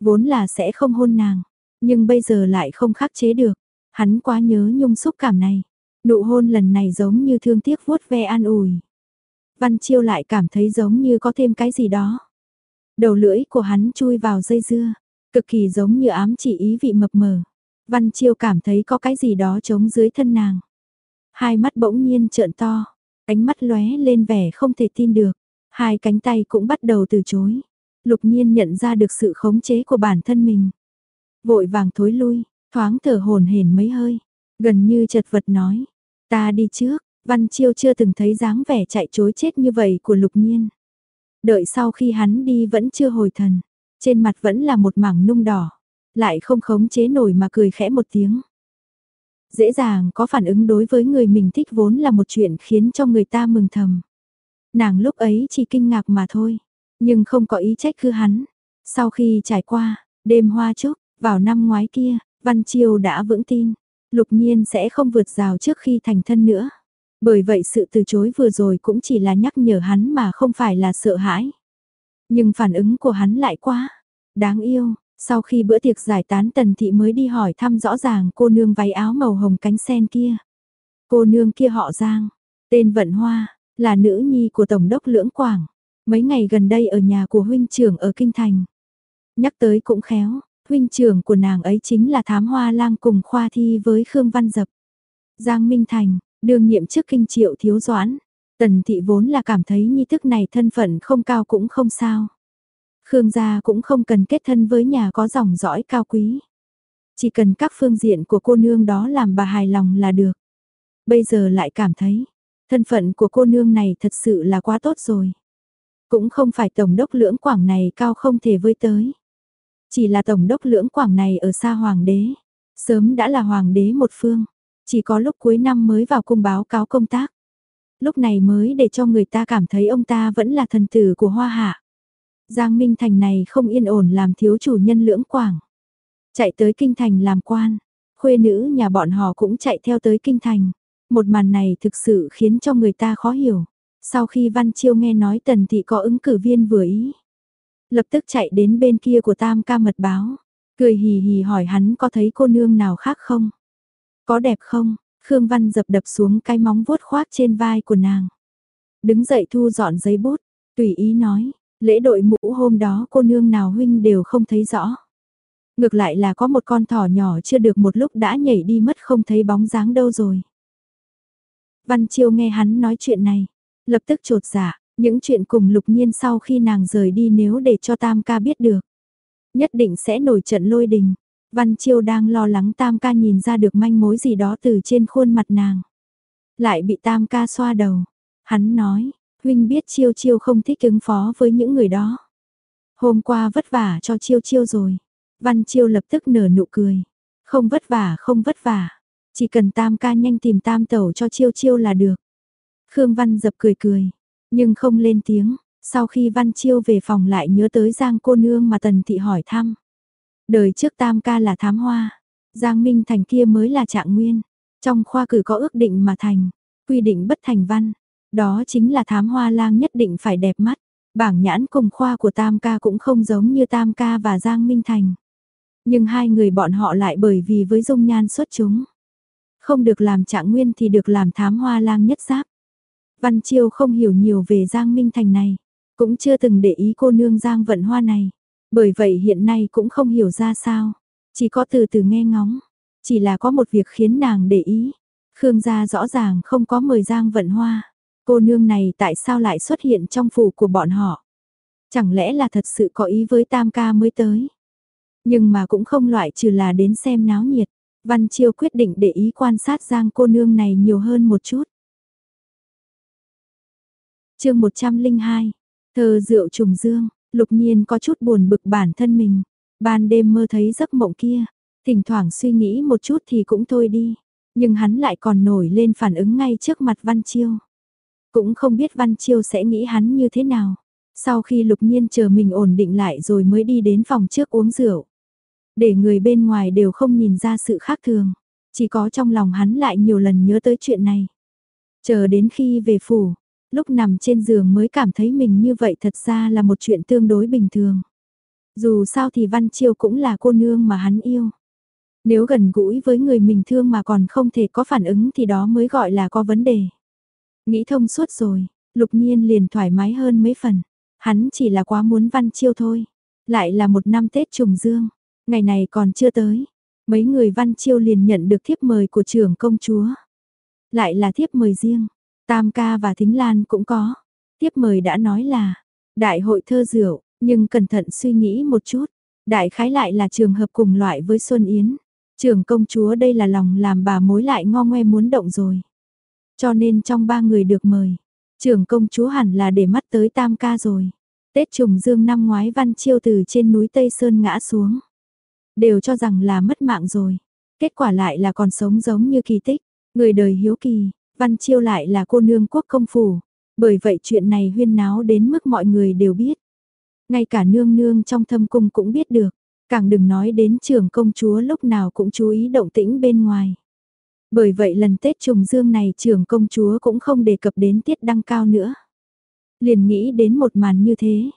Vốn là sẽ không hôn nàng, nhưng bây giờ lại không khắc chế được. Hắn quá nhớ nhung xúc cảm này. Nụ hôn lần này giống như thương tiếc vuốt ve an ủi. Văn Chiêu lại cảm thấy giống như có thêm cái gì đó. Đầu lưỡi của hắn chui vào dây dưa, Cực kỳ giống như ám chỉ ý vị mập mờ. Văn Chiêu cảm thấy có cái gì đó trống dưới thân nàng. Hai mắt bỗng nhiên trợn to, ánh mắt lóe lên vẻ không thể tin được. Hai cánh tay cũng bắt đầu từ chối. Lục nhiên nhận ra được sự khống chế của bản thân mình. Vội vàng thối lui, thoáng thở hồn hển mấy hơi. Gần như chật vật nói. Ta đi trước, Văn Chiêu chưa từng thấy dáng vẻ chạy chối chết như vậy của lục nhiên. Đợi sau khi hắn đi vẫn chưa hồi thần. Trên mặt vẫn là một mảng nung đỏ. Lại không khống chế nổi mà cười khẽ một tiếng. Dễ dàng có phản ứng đối với người mình thích vốn là một chuyện khiến cho người ta mừng thầm. Nàng lúc ấy chỉ kinh ngạc mà thôi, nhưng không có ý trách cứ hắn. Sau khi trải qua, đêm hoa chúc, vào năm ngoái kia, Văn Chiêu đã vững tin, lục nhiên sẽ không vượt rào trước khi thành thân nữa. Bởi vậy sự từ chối vừa rồi cũng chỉ là nhắc nhở hắn mà không phải là sợ hãi. Nhưng phản ứng của hắn lại quá, đáng yêu, sau khi bữa tiệc giải tán tần thị mới đi hỏi thăm rõ ràng cô nương váy áo màu hồng cánh sen kia. Cô nương kia họ Giang, tên Vận Hoa, là nữ nhi của Tổng đốc Lưỡng Quảng, mấy ngày gần đây ở nhà của huynh trưởng ở Kinh Thành. Nhắc tới cũng khéo, huynh trưởng của nàng ấy chính là thám hoa lang cùng khoa thi với Khương Văn Dập. Giang Minh Thành, đương nhiệm trước kinh triệu thiếu doãn, tần thị vốn là cảm thấy nhi thức này thân phận không cao cũng không sao. Khương gia cũng không cần kết thân với nhà có dòng dõi cao quý. Chỉ cần các phương diện của cô nương đó làm bà hài lòng là được. Bây giờ lại cảm thấy, thân phận của cô nương này thật sự là quá tốt rồi. Cũng không phải tổng đốc lưỡng quảng này cao không thể với tới. Chỉ là tổng đốc lưỡng quảng này ở xa hoàng đế. Sớm đã là hoàng đế một phương. Chỉ có lúc cuối năm mới vào cung báo cáo công tác. Lúc này mới để cho người ta cảm thấy ông ta vẫn là thần tử của hoa hạ. Giang Minh Thành này không yên ổn làm thiếu chủ nhân lưỡng quảng. Chạy tới kinh thành làm quan, khuê nữ nhà bọn họ cũng chạy theo tới kinh thành. Một màn này thực sự khiến cho người ta khó hiểu. Sau khi Văn Chiêu nghe nói Tần Thị có ứng cử viên vừa ý. Lập tức chạy đến bên kia của Tam ca mật báo. Cười hì hì hỏi hắn có thấy cô nương nào khác không? Có đẹp không? Khương Văn dập đập xuống cái móng vuốt khoác trên vai của nàng. Đứng dậy thu dọn giấy bút, tùy ý nói, Lễ đội mũ hôm đó cô nương nào huynh đều không thấy rõ. Ngược lại là có một con thỏ nhỏ chưa được một lúc đã nhảy đi mất không thấy bóng dáng đâu rồi. Văn Chiêu nghe hắn nói chuyện này, lập tức trột dạ, những chuyện cùng lục nhiên sau khi nàng rời đi nếu để cho Tam ca biết được. Nhất định sẽ nổi trận lôi đình. Văn Chiêu đang lo lắng Tam ca nhìn ra được manh mối gì đó từ trên khuôn mặt nàng. Lại bị Tam ca xoa đầu. Hắn nói, huynh biết chiêu chiêu không thích ứng phó với những người đó. Hôm qua vất vả cho chiêu chiêu rồi. Văn chiêu lập tức nở nụ cười. Không vất vả không vất vả. Chỉ cần tam ca nhanh tìm tam tẩu cho chiêu chiêu là được. Khương Văn dập cười cười. Nhưng không lên tiếng. Sau khi Văn chiêu về phòng lại nhớ tới Giang cô nương mà Tần Thị hỏi thăm. Đời trước tam ca là thám hoa. Giang Minh Thành kia mới là trạng nguyên. Trong khoa cử có ước định mà thành. Quy định bất thành văn. Đó chính là thám hoa lang nhất định phải đẹp mắt. Bảng nhãn cùng khoa của Tam ca cũng không giống như Tam ca và Giang Minh Thành. Nhưng hai người bọn họ lại bởi vì với dung nhan xuất chúng. Không được làm trạng nguyên thì được làm thám hoa lang nhất giáp. Văn Chiêu không hiểu nhiều về Giang Minh Thành này. Cũng chưa từng để ý cô nương Giang vận hoa này. Bởi vậy hiện nay cũng không hiểu ra sao. Chỉ có từ từ nghe ngóng. Chỉ là có một việc khiến nàng để ý. Khương gia rõ ràng không có mời Giang vận hoa. Cô nương này tại sao lại xuất hiện trong phủ của bọn họ? Chẳng lẽ là thật sự có ý với tam ca mới tới? Nhưng mà cũng không loại trừ là đến xem náo nhiệt. Văn Chiêu quyết định để ý quan sát Giang cô nương này nhiều hơn một chút. chương 102, thơ rượu trùng dương, lục nhiên có chút buồn bực bản thân mình. Ban đêm mơ thấy giấc mộng kia, thỉnh thoảng suy nghĩ một chút thì cũng thôi đi. Nhưng hắn lại còn nổi lên phản ứng ngay trước mặt Văn Chiêu. Cũng không biết Văn Chiêu sẽ nghĩ hắn như thế nào. Sau khi lục nhiên chờ mình ổn định lại rồi mới đi đến phòng trước uống rượu. Để người bên ngoài đều không nhìn ra sự khác thường. Chỉ có trong lòng hắn lại nhiều lần nhớ tới chuyện này. Chờ đến khi về phủ, lúc nằm trên giường mới cảm thấy mình như vậy thật ra là một chuyện tương đối bình thường. Dù sao thì Văn Chiêu cũng là cô nương mà hắn yêu. Nếu gần gũi với người mình thương mà còn không thể có phản ứng thì đó mới gọi là có vấn đề. Nghĩ thông suốt rồi, lục nhiên liền thoải mái hơn mấy phần. Hắn chỉ là quá muốn văn chiêu thôi. Lại là một năm Tết trùng dương. Ngày này còn chưa tới, mấy người Văn Chiêu liền nhận được thiếp mời của trưởng công chúa. Lại là thiếp mời riêng, Tam ca và Thính Lan cũng có. Tiếp mời đã nói là, đại hội thơ rượu, nhưng cẩn thận suy nghĩ một chút. Đại khái lại là trường hợp cùng loại với Xuân Yến. Trường công chúa đây là lòng làm bà mối lại ngo ngoe muốn động rồi. Cho nên trong ba người được mời, trường công chúa hẳn là để mắt tới tam ca rồi. Tết trùng dương năm ngoái văn chiêu từ trên núi Tây Sơn ngã xuống. Đều cho rằng là mất mạng rồi. Kết quả lại là còn sống giống như kỳ tích. Người đời hiếu kỳ, văn chiêu lại là cô nương quốc công phủ. Bởi vậy chuyện này huyên náo đến mức mọi người đều biết. Ngay cả nương nương trong thâm cung cũng biết được. Càng đừng nói đến trưởng công chúa lúc nào cũng chú ý động tĩnh bên ngoài. Bởi vậy lần Tết trùng dương này trưởng công chúa cũng không đề cập đến tiết đăng cao nữa. Liền nghĩ đến một màn như thế.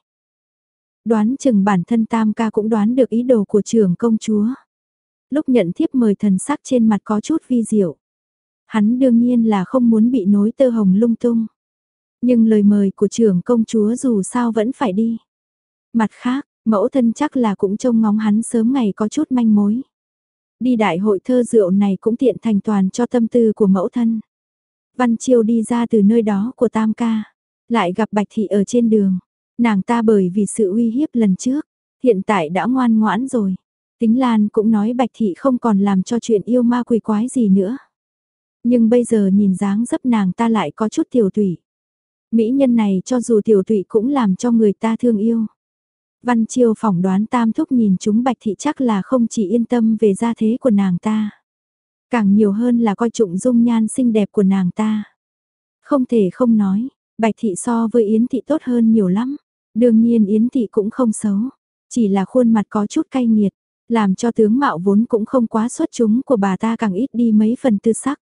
Đoán chừng bản thân tam ca cũng đoán được ý đồ của trưởng công chúa. Lúc nhận thiếp mời thần sắc trên mặt có chút vi diệu. Hắn đương nhiên là không muốn bị nối tơ hồng lung tung. Nhưng lời mời của trưởng công chúa dù sao vẫn phải đi. Mặt khác, mẫu thân chắc là cũng trông ngóng hắn sớm ngày có chút manh mối. Đi đại hội thơ rượu này cũng tiện thành toàn cho tâm tư của mẫu thân. Văn Chiêu đi ra từ nơi đó của Tam Ca, lại gặp Bạch Thị ở trên đường. Nàng ta bởi vì sự uy hiếp lần trước, hiện tại đã ngoan ngoãn rồi. Tính Lan cũng nói Bạch Thị không còn làm cho chuyện yêu ma quỷ quái gì nữa. Nhưng bây giờ nhìn dáng dấp nàng ta lại có chút tiểu thủy Mỹ nhân này cho dù tiểu tụy cũng làm cho người ta thương yêu. Văn Chiêu phỏng đoán tam thúc nhìn chúng bạch thị chắc là không chỉ yên tâm về gia thế của nàng ta. Càng nhiều hơn là coi trọng dung nhan xinh đẹp của nàng ta. Không thể không nói, bạch thị so với Yến thị tốt hơn nhiều lắm. Đương nhiên Yến thị cũng không xấu, chỉ là khuôn mặt có chút cay nghiệt, làm cho tướng mạo vốn cũng không quá xuất chúng của bà ta càng ít đi mấy phần tư sắc.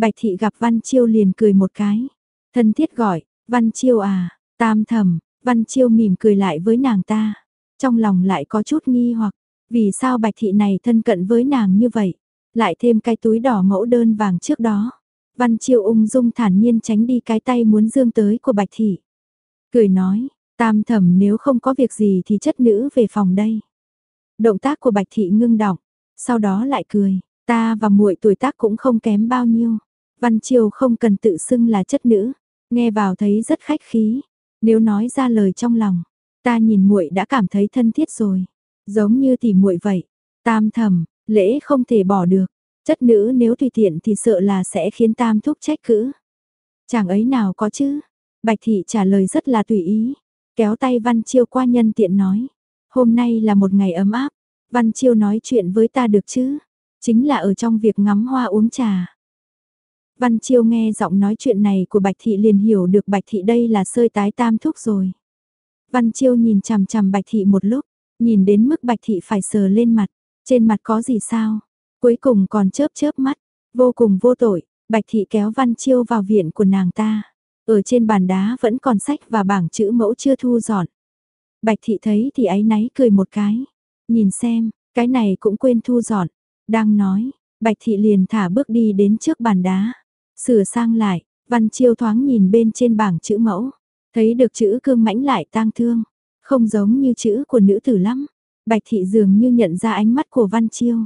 Bạch thị gặp Văn Chiêu liền cười một cái, thân thiết gọi, Văn Chiêu à, tam thầm, Văn Chiêu mỉm cười lại với nàng ta, trong lòng lại có chút nghi hoặc, vì sao bạch thị này thân cận với nàng như vậy, lại thêm cái túi đỏ mẫu đơn vàng trước đó. Văn Chiêu ung dung thản nhiên tránh đi cái tay muốn dương tới của bạch thị. Cười nói, tam thẩm nếu không có việc gì thì chất nữ về phòng đây. Động tác của bạch thị ngưng đọng, sau đó lại cười, ta và muội tuổi tác cũng không kém bao nhiêu. Văn Chiêu không cần tự xưng là chất nữ, nghe vào thấy rất khách khí, nếu nói ra lời trong lòng, ta nhìn muội đã cảm thấy thân thiết rồi, giống như tỷ muội vậy. Tam thầm, lễ không thể bỏ được, chất nữ nếu tùy tiện thì sợ là sẽ khiến tam thúc trách cữ. Chàng ấy nào có chứ? Bạch thị trả lời rất là tùy ý, kéo tay Văn Chiêu qua nhân tiện nói, hôm nay là một ngày ấm áp, Văn Chiêu nói chuyện với ta được chứ? Chính là ở trong việc ngắm hoa uống trà. Văn Chiêu nghe giọng nói chuyện này của Bạch Thị liền hiểu được Bạch Thị đây là sơi tái tam thúc rồi. Văn Chiêu nhìn chằm chằm Bạch Thị một lúc, nhìn đến mức Bạch Thị phải sờ lên mặt, trên mặt có gì sao? Cuối cùng còn chớp chớp mắt, vô cùng vô tội, Bạch Thị kéo Văn Chiêu vào viện của nàng ta. Ở trên bàn đá vẫn còn sách và bảng chữ mẫu chưa thu dọn. Bạch Thị thấy thì áy náy cười một cái. Nhìn xem, cái này cũng quên thu dọn. Đang nói, Bạch Thị liền thả bước đi đến trước bàn đá. Sửa sang lại, Văn Chiêu thoáng nhìn bên trên bảng chữ mẫu, thấy được chữ cương mãnh lại tang thương, không giống như chữ của nữ tử lắm. Bạch thị dường như nhận ra ánh mắt của Văn Chiêu,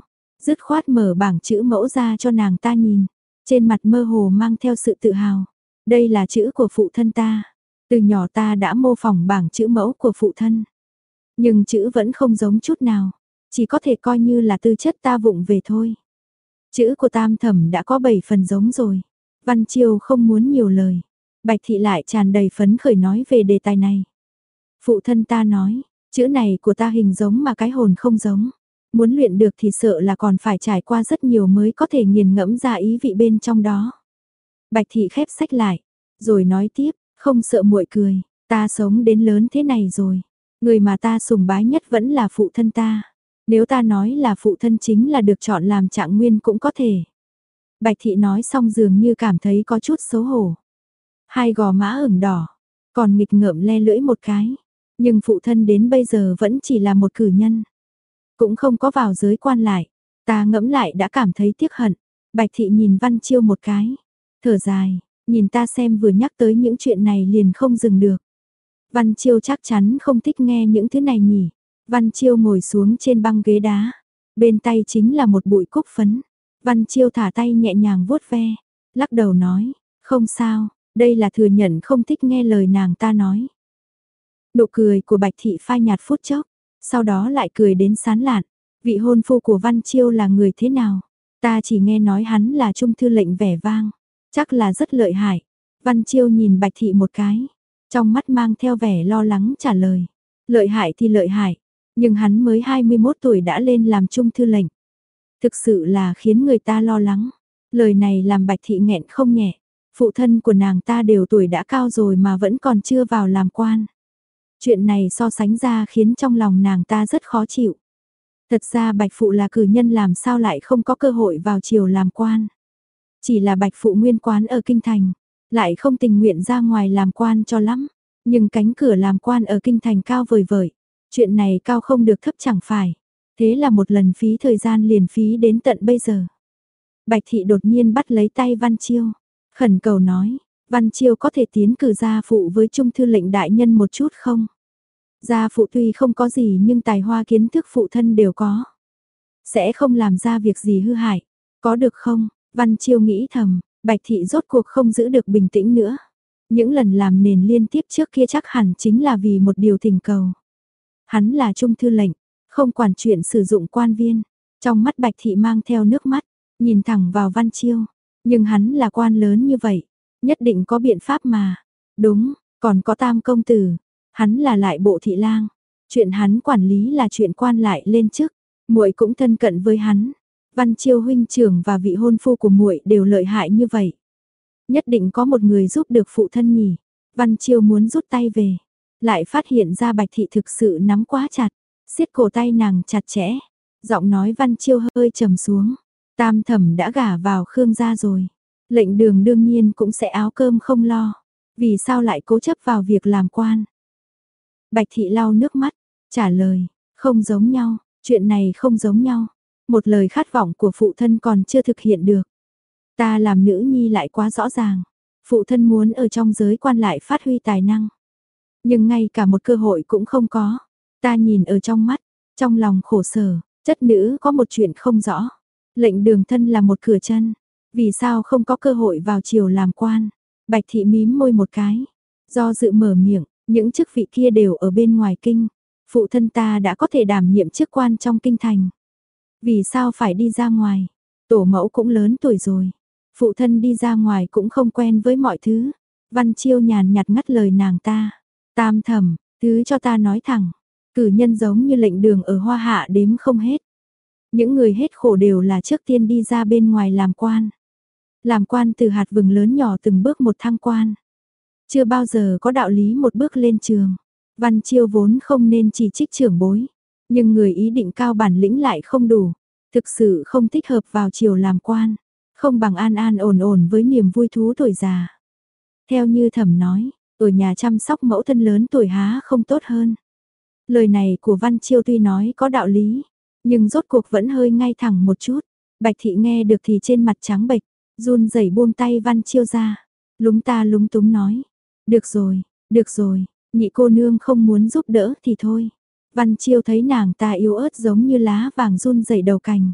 dứt khoát mở bảng chữ mẫu ra cho nàng ta nhìn, trên mặt mơ hồ mang theo sự tự hào. Đây là chữ của phụ thân ta, từ nhỏ ta đã mô phỏng bảng chữ mẫu của phụ thân. Nhưng chữ vẫn không giống chút nào, chỉ có thể coi như là tư chất ta vụng về thôi. Chữ của tam thẩm đã có 7 phần giống rồi. Văn Chiêu không muốn nhiều lời. Bạch Thị lại tràn đầy phấn khởi nói về đề tài này. Phụ thân ta nói, chữ này của ta hình giống mà cái hồn không giống. Muốn luyện được thì sợ là còn phải trải qua rất nhiều mới có thể nghiền ngẫm ra ý vị bên trong đó. Bạch Thị khép sách lại, rồi nói tiếp, không sợ muội cười, ta sống đến lớn thế này rồi. Người mà ta sùng bái nhất vẫn là phụ thân ta. Nếu ta nói là phụ thân chính là được chọn làm trạng nguyên cũng có thể. Bạch thị nói xong dường như cảm thấy có chút xấu hổ. Hai gò má ửng đỏ, còn nghịch ngợm le lưỡi một cái. Nhưng phụ thân đến bây giờ vẫn chỉ là một cử nhân. Cũng không có vào giới quan lại. Ta ngẫm lại đã cảm thấy tiếc hận. Bạch thị nhìn Văn Chiêu một cái. Thở dài, nhìn ta xem vừa nhắc tới những chuyện này liền không dừng được. Văn Chiêu chắc chắn không thích nghe những thứ này nhỉ. Văn Chiêu ngồi xuống trên băng ghế đá, bên tay chính là một bụi cúc phấn. Văn Chiêu thả tay nhẹ nhàng vuốt ve, lắc đầu nói, không sao, đây là thừa nhận không thích nghe lời nàng ta nói. Nụ cười của Bạch Thị phai nhạt phút chốc, sau đó lại cười đến sán lạn. Vị hôn phu của Văn Chiêu là người thế nào? Ta chỉ nghe nói hắn là trung thư lệnh vẻ vang, chắc là rất lợi hại. Văn Chiêu nhìn Bạch Thị một cái, trong mắt mang theo vẻ lo lắng trả lời. Lợi hại thì lợi hại, nhưng hắn mới 21 tuổi đã lên làm trung thư lệnh. Thực sự là khiến người ta lo lắng. Lời này làm Bạch Thị nghẹn không nhẹ. Phụ thân của nàng ta đều tuổi đã cao rồi mà vẫn còn chưa vào làm quan. Chuyện này so sánh ra khiến trong lòng nàng ta rất khó chịu. Thật ra Bạch Phụ là cử nhân làm sao lại không có cơ hội vào triều làm quan. Chỉ là Bạch Phụ nguyên quán ở Kinh Thành, lại không tình nguyện ra ngoài làm quan cho lắm. Nhưng cánh cửa làm quan ở Kinh Thành cao vời vời, chuyện này cao không được thấp chẳng phải. Thế là một lần phí thời gian liền phí đến tận bây giờ. Bạch Thị đột nhiên bắt lấy tay Văn Chiêu, khẩn cầu nói, Văn Chiêu có thể tiến cử gia phụ với trung thư lệnh đại nhân một chút không? Gia phụ tuy không có gì nhưng tài hoa kiến thức phụ thân đều có. Sẽ không làm ra việc gì hư hại. Có được không? Văn Chiêu nghĩ thầm, Bạch Thị rốt cuộc không giữ được bình tĩnh nữa. Những lần làm nền liên tiếp trước kia chắc hẳn chính là vì một điều thỉnh cầu. Hắn là trung thư lệnh, không quản chuyện sử dụng quan viên. Trong mắt Bạch Thị mang theo nước mắt, nhìn thẳng vào Văn Chiêu. Nhưng hắn là quan lớn như vậy, nhất định có biện pháp mà. Đúng, còn có tam công tử, Hắn là lại bộ thị lang, chuyện hắn quản lý là chuyện quan lại lên chức, muội cũng thân cận với hắn. Văn Chiêu huynh trưởng và vị hôn phu của muội đều lợi hại như vậy. Nhất định có một người giúp được phụ thân nhỉ. Văn Chiêu muốn rút tay về, lại phát hiện ra Bạch thị thực sự nắm quá chặt, siết cổ tay nàng chặt chẽ. Giọng nói Văn Chiêu hơi trầm xuống. Tam thẩm đã gả vào Khương gia rồi. Lệnh đường đương nhiên cũng sẽ áo cơm không lo. Vì sao lại cố chấp vào việc làm quan? Bạch thị lau nước mắt, trả lời, không giống nhau, chuyện này không giống nhau. Một lời khát vọng của phụ thân còn chưa thực hiện được. Ta làm nữ nhi lại quá rõ ràng. Phụ thân muốn ở trong giới quan lại phát huy tài năng. Nhưng ngay cả một cơ hội cũng không có. Ta nhìn ở trong mắt, trong lòng khổ sở, chất nữ có một chuyện không rõ. Lệnh đường thân là một cửa chân. Vì sao không có cơ hội vào triều làm quan? Bạch thị mím môi một cái. Do dự mở miệng, những chức vị kia đều ở bên ngoài kinh, phụ thân ta đã có thể đảm nhiệm chức quan trong kinh thành. Vì sao phải đi ra ngoài? Tổ mẫu cũng lớn tuổi rồi. Phụ thân đi ra ngoài cũng không quen với mọi thứ. Văn Chiêu nhàn nhạt ngắt lời nàng ta. Tam thầm, thứ cho ta nói thẳng. Cử nhân giống như lệnh đường ở hoa hạ đếm không hết. Những người hết khổ đều là trước tiên đi ra bên ngoài làm quan. Làm quan từ hạt vừng lớn nhỏ từng bước một thăng quan. Chưa bao giờ có đạo lý một bước lên trường. Văn Chiêu vốn không nên chỉ trích trưởng bối, nhưng người ý định cao bản lĩnh lại không đủ, thực sự không thích hợp vào chiều làm quan, không bằng an an ổn ổn với niềm vui thú tuổi già. Theo như thẩm nói, ở nhà chăm sóc mẫu thân lớn tuổi há không tốt hơn. Lời này của Văn Chiêu tuy nói có đạo lý, nhưng rốt cuộc vẫn hơi ngay thẳng một chút. Bạch thị nghe được thì trên mặt trắng bệch, run rẩy buông tay Văn Chiêu ra, lúng ta lúng túng nói, được rồi, được rồi, nhị cô nương không muốn giúp đỡ thì thôi. Văn Chiêu thấy nàng ta yếu ớt giống như lá vàng run rẩy đầu cành.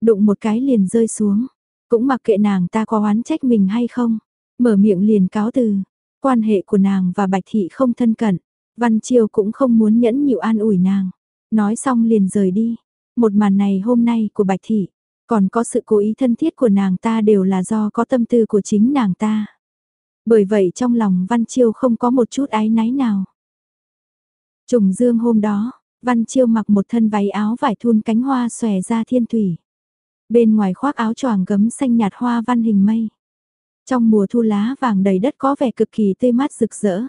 Đụng một cái liền rơi xuống, cũng mặc kệ nàng ta có oán trách mình hay không. Mở miệng liền cáo từ, quan hệ của nàng và Bạch Thị không thân cận. Văn Chiêu cũng không muốn nhẫn nhịu an ủi nàng. Nói xong liền rời đi. Một màn này hôm nay của Bạch Thị, còn có sự cố ý thân thiết của nàng ta đều là do có tâm tư của chính nàng ta. Bởi vậy trong lòng Văn Chiêu không có một chút ái náy nào. Trùng dương hôm đó, Văn Chiêu mặc một thân váy áo vải thun cánh hoa xòe ra thiên thủy. Bên ngoài khoác áo choàng gấm xanh nhạt hoa văn hình mây. Trong mùa thu lá vàng đầy đất có vẻ cực kỳ tươi mát rực rỡ.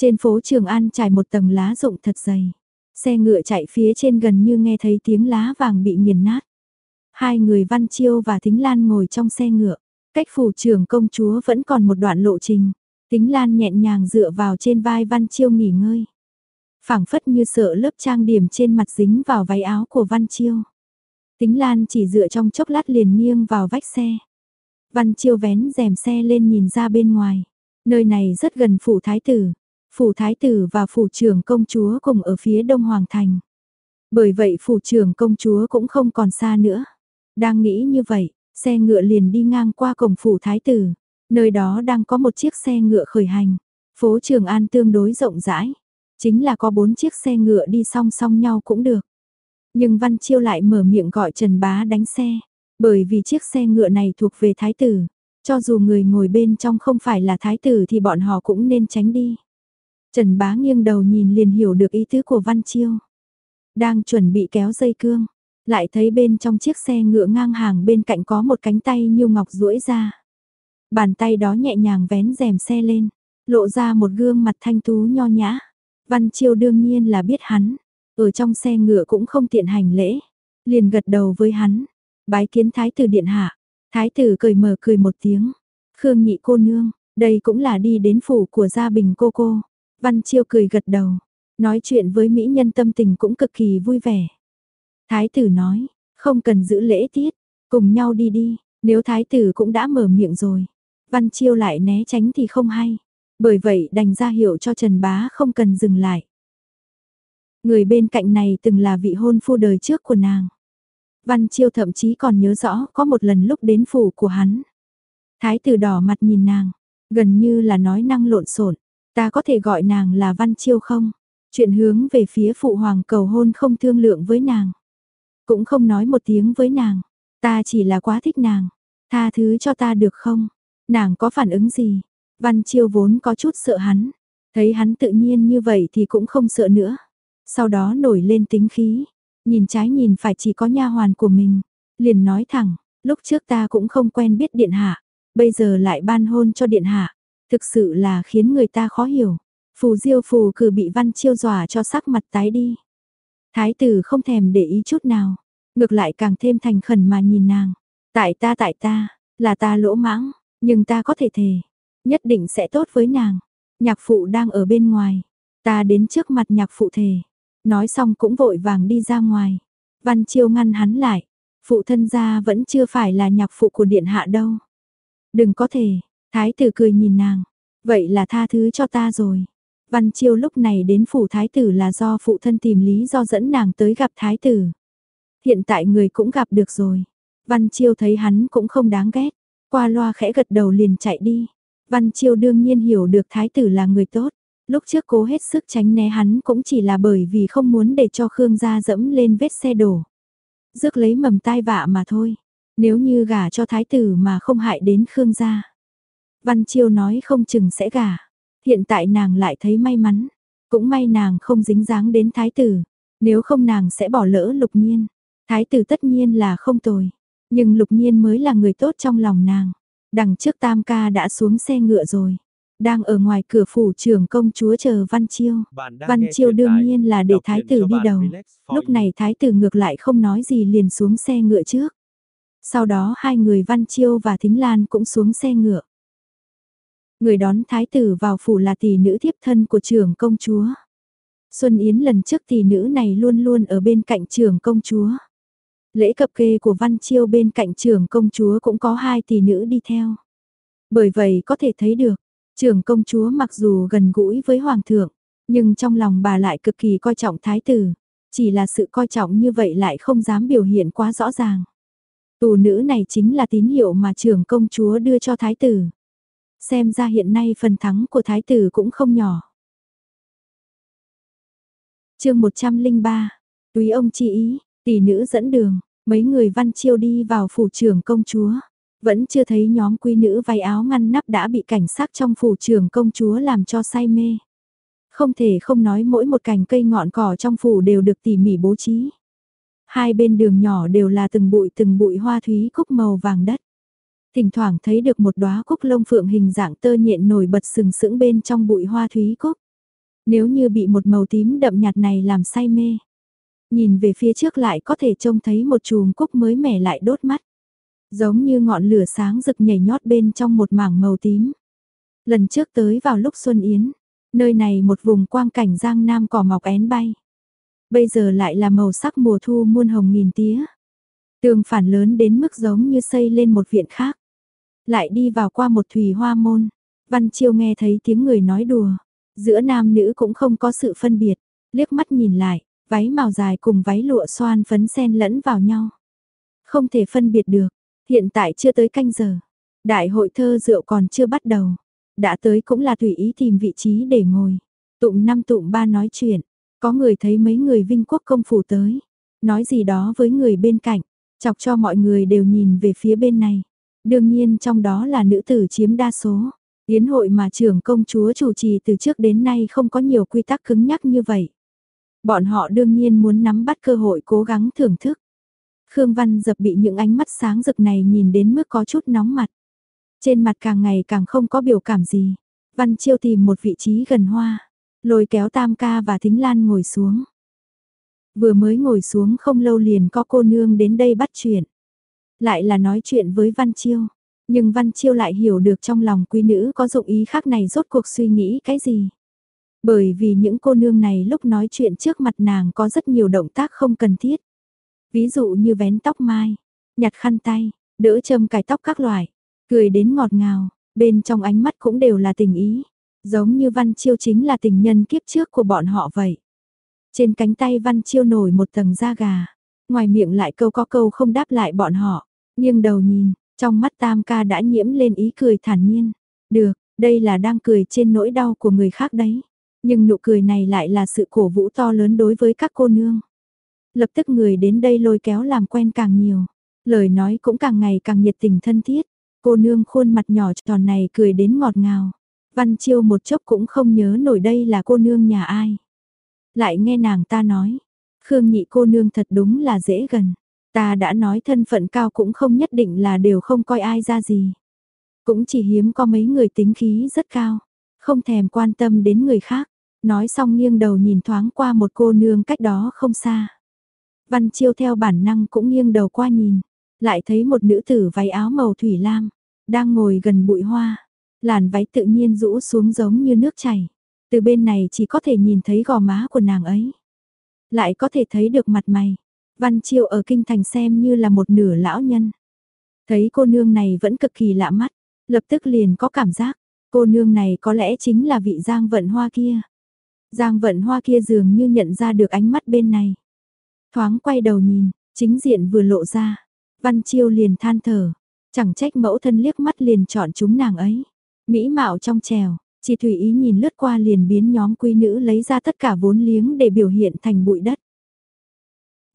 Trên phố Trường An trải một tầng lá rụng thật dày. Xe ngựa chạy phía trên gần như nghe thấy tiếng lá vàng bị nghiền nát. Hai người Văn Chiêu và Thính Lan ngồi trong xe ngựa. Cách phủ trưởng công chúa vẫn còn một đoạn lộ trình. Tính Lan nhẹ nhàng dựa vào trên vai Văn Chiêu nghỉ ngơi. phảng phất như sợ lớp trang điểm trên mặt dính vào váy áo của Văn Chiêu. Tính Lan chỉ dựa trong chốc lát liền nghiêng vào vách xe. Văn Chiêu vén rèm xe lên nhìn ra bên ngoài. Nơi này rất gần phủ thái tử. Phủ thái tử và phủ trưởng công chúa cùng ở phía đông hoàng thành. Bởi vậy phủ trưởng công chúa cũng không còn xa nữa. Đang nghĩ như vậy, xe ngựa liền đi ngang qua cổng phủ thái tử. Nơi đó đang có một chiếc xe ngựa khởi hành. Phố Trường An tương đối rộng rãi. Chính là có bốn chiếc xe ngựa đi song song nhau cũng được. Nhưng Văn Chiêu lại mở miệng gọi Trần Bá đánh xe. Bởi vì chiếc xe ngựa này thuộc về thái tử. Cho dù người ngồi bên trong không phải là thái tử thì bọn họ cũng nên tránh đi. Trần Bá nghiêng đầu nhìn liền hiểu được ý tứ của Văn Chiêu. Đang chuẩn bị kéo dây cương, lại thấy bên trong chiếc xe ngựa ngang hàng bên cạnh có một cánh tay như ngọc duỗi ra. Bàn tay đó nhẹ nhàng vén rèm xe lên, lộ ra một gương mặt thanh tú nho nhã. Văn Chiêu đương nhiên là biết hắn, ở trong xe ngựa cũng không tiện hành lễ, liền gật đầu với hắn, bái kiến thái tử điện hạ. Thái tử cười mở cười một tiếng, Khương nhị cô nương, đây cũng là đi đến phủ của gia bình cô cô. Văn Chiêu cười gật đầu, nói chuyện với mỹ nhân tâm tình cũng cực kỳ vui vẻ. Thái tử nói, không cần giữ lễ tiết, cùng nhau đi đi, nếu thái tử cũng đã mở miệng rồi. Văn Chiêu lại né tránh thì không hay, bởi vậy đành ra hiệu cho Trần Bá không cần dừng lại. Người bên cạnh này từng là vị hôn phu đời trước của nàng. Văn Chiêu thậm chí còn nhớ rõ có một lần lúc đến phủ của hắn. Thái tử đỏ mặt nhìn nàng, gần như là nói năng lộn xộn. Ta có thể gọi nàng là Văn Chiêu không? Chuyện hướng về phía phụ hoàng cầu hôn không thương lượng với nàng. Cũng không nói một tiếng với nàng. Ta chỉ là quá thích nàng. Tha thứ cho ta được không? Nàng có phản ứng gì? Văn Chiêu vốn có chút sợ hắn. Thấy hắn tự nhiên như vậy thì cũng không sợ nữa. Sau đó nổi lên tính khí. Nhìn trái nhìn phải chỉ có nha hoàn của mình. Liền nói thẳng, lúc trước ta cũng không quen biết điện hạ. Bây giờ lại ban hôn cho điện hạ. Thực sự là khiến người ta khó hiểu. Phù diêu phù cử bị văn chiêu dọa cho sắc mặt tái đi. Thái tử không thèm để ý chút nào. Ngược lại càng thêm thành khẩn mà nhìn nàng. Tại ta tại ta, là ta lỗ mãng, nhưng ta có thể thề. Nhất định sẽ tốt với nàng. Nhạc phụ đang ở bên ngoài. Ta đến trước mặt nhạc phụ thề. Nói xong cũng vội vàng đi ra ngoài. Văn chiêu ngăn hắn lại. Phụ thân gia vẫn chưa phải là nhạc phụ của điện hạ đâu. Đừng có thể, Thái tử cười nhìn nàng, vậy là tha thứ cho ta rồi. Văn Chiêu lúc này đến phủ thái tử là do phụ thân tìm lý do dẫn nàng tới gặp thái tử. Hiện tại người cũng gặp được rồi. Văn Chiêu thấy hắn cũng không đáng ghét, qua loa khẽ gật đầu liền chạy đi. Văn Chiêu đương nhiên hiểu được thái tử là người tốt, lúc trước cố hết sức tránh né hắn cũng chỉ là bởi vì không muốn để cho Khương gia dẫm lên vết xe đổ. Rước lấy mầm tai vạ mà thôi, nếu như gả cho thái tử mà không hại đến Khương gia. Văn Chiêu nói không chừng sẽ gả. Hiện tại nàng lại thấy may mắn. Cũng may nàng không dính dáng đến thái tử. Nếu không nàng sẽ bỏ lỡ lục nhiên. Thái tử tất nhiên là không tồi. Nhưng lục nhiên mới là người tốt trong lòng nàng. Đằng trước tam ca đã xuống xe ngựa rồi. Đang ở ngoài cửa phủ trưởng công chúa chờ Văn Chiêu. Văn Chiêu đương nhiên là để thái tử đi đầu. Lúc này thái tử ngược lại không nói gì liền xuống xe ngựa trước. Sau đó hai người Văn Chiêu và Thính Lan cũng xuống xe ngựa. Người đón thái tử vào phủ là tỷ nữ thiếp thân của trưởng công chúa. Xuân Yến lần trước tỷ nữ này luôn luôn ở bên cạnh trưởng công chúa. Lễ cập kê của Văn Chiêu bên cạnh trưởng công chúa cũng có hai tỷ nữ đi theo. Bởi vậy có thể thấy được, trưởng công chúa mặc dù gần gũi với hoàng thượng, nhưng trong lòng bà lại cực kỳ coi trọng thái tử. Chỉ là sự coi trọng như vậy lại không dám biểu hiện quá rõ ràng. Tù nữ này chính là tín hiệu mà trưởng công chúa đưa cho thái tử. Xem ra hiện nay phần thắng của thái tử cũng không nhỏ. chương 103, túy ông chi ý, tỷ nữ dẫn đường, mấy người văn chiêu đi vào phủ trưởng công chúa. Vẫn chưa thấy nhóm quý nữ váy áo ngăn nắp đã bị cảnh sát trong phủ trưởng công chúa làm cho say mê. Không thể không nói mỗi một cành cây ngọn cỏ trong phủ đều được tỉ mỉ bố trí. Hai bên đường nhỏ đều là từng bụi từng bụi hoa thúy cúc màu vàng đất thỉnh thoảng thấy được một đóa cúc lông phượng hình dạng tơ nhện nổi bật sừng sững bên trong bụi hoa thúy cúc. Nếu như bị một màu tím đậm nhạt này làm say mê, nhìn về phía trước lại có thể trông thấy một chùm cúc mới mẻ lại đốt mắt. Giống như ngọn lửa sáng rực nhảy nhót bên trong một mảng màu tím. Lần trước tới vào lúc xuân yến, nơi này một vùng quang cảnh giang nam cỏ mọc én bay. Bây giờ lại là màu sắc mùa thu muôn hồng nghìn tía. Tường phản lớn đến mức giống như xây lên một viện khác lại đi vào qua một thủy hoa môn. Văn Chiêu nghe thấy tiếng người nói đùa, Giữa nam nữ cũng không có sự phân biệt, liếc mắt nhìn lại, váy màu dài cùng váy lụa xoan phấn xen lẫn vào nhau. Không thể phân biệt được, hiện tại chưa tới canh giờ. Đại hội thơ rượu còn chưa bắt đầu. Đã tới cũng là tùy ý tìm vị trí để ngồi. Tụng năm tụng ba nói chuyện. Có người thấy mấy người vinh quốc công phủ tới. Nói gì đó với người bên cạnh. Chọc cho mọi người đều nhìn về phía bên này. Đương nhiên trong đó là nữ tử chiếm đa số. Yến hội mà trưởng công chúa chủ trì từ trước đến nay không có nhiều quy tắc cứng nhắc như vậy. Bọn họ đương nhiên muốn nắm bắt cơ hội cố gắng thưởng thức. Khương Văn dập bị những ánh mắt sáng rực này nhìn đến mức có chút nóng mặt. Trên mặt càng ngày càng không có biểu cảm gì. Văn Chiêu tìm một vị trí gần hoa, lôi kéo Tam Ca và Thính Lan ngồi xuống. Vừa mới ngồi xuống không lâu liền có cô nương đến đây bắt chuyện. Lại là nói chuyện với Văn Chiêu. Nhưng Văn Chiêu lại hiểu được trong lòng quý nữ có dụng ý khác này rốt cuộc suy nghĩ cái gì. Bởi vì những cô nương này lúc nói chuyện trước mặt nàng có rất nhiều động tác không cần thiết. Ví dụ như vén tóc mai, nhặt khăn tay, đỡ châm cài tóc các loại, cười đến ngọt ngào, bên trong ánh mắt cũng đều là tình ý. Giống như Văn Chiêu chính là tình nhân kiếp trước của bọn họ vậy. Trên cánh tay Văn Chiêu nổi một tầng da gà, ngoài miệng lại câu có câu không đáp lại bọn họ, nghiêng đầu nhìn, trong mắt Tam ca đã nhiễm lên ý cười thản nhiên. Được, đây là đang cười trên nỗi đau của người khác đấy. Nhưng nụ cười này lại là sự cổ vũ to lớn đối với các cô nương. Lập tức người đến đây lôi kéo làm quen càng nhiều. Lời nói cũng càng ngày càng nhiệt tình thân thiết. Cô nương khuôn mặt nhỏ tròn này cười đến ngọt ngào. Văn Chiêu một chốc cũng không nhớ nổi đây là cô nương nhà ai. Lại nghe nàng ta nói. Khương nhị cô nương thật đúng là dễ gần. Ta đã nói thân phận cao cũng không nhất định là đều không coi ai ra gì. Cũng chỉ hiếm có mấy người tính khí rất cao, không thèm quan tâm đến người khác. Nói xong nghiêng đầu nhìn thoáng qua một cô nương cách đó không xa. Văn Chiêu theo bản năng cũng nghiêng đầu qua nhìn, lại thấy một nữ tử váy áo màu thủy lam, đang ngồi gần bụi hoa. Làn váy tự nhiên rũ xuống giống như nước chảy. Từ bên này chỉ có thể nhìn thấy gò má của nàng ấy. Lại có thể thấy được mặt mày. Văn Chiêu ở kinh thành xem như là một nửa lão nhân. Thấy cô nương này vẫn cực kỳ lạ mắt, lập tức liền có cảm giác, cô nương này có lẽ chính là vị Giang Vận Hoa kia. Giang Vận Hoa kia dường như nhận ra được ánh mắt bên này. Thoáng quay đầu nhìn, chính diện vừa lộ ra, Văn Chiêu liền than thở, chẳng trách mẫu thân liếc mắt liền chọn chúng nàng ấy. Mỹ mạo trong trèo, chỉ tùy ý nhìn lướt qua liền biến nhóm quý nữ lấy ra tất cả vốn liếng để biểu hiện thành bụi đất.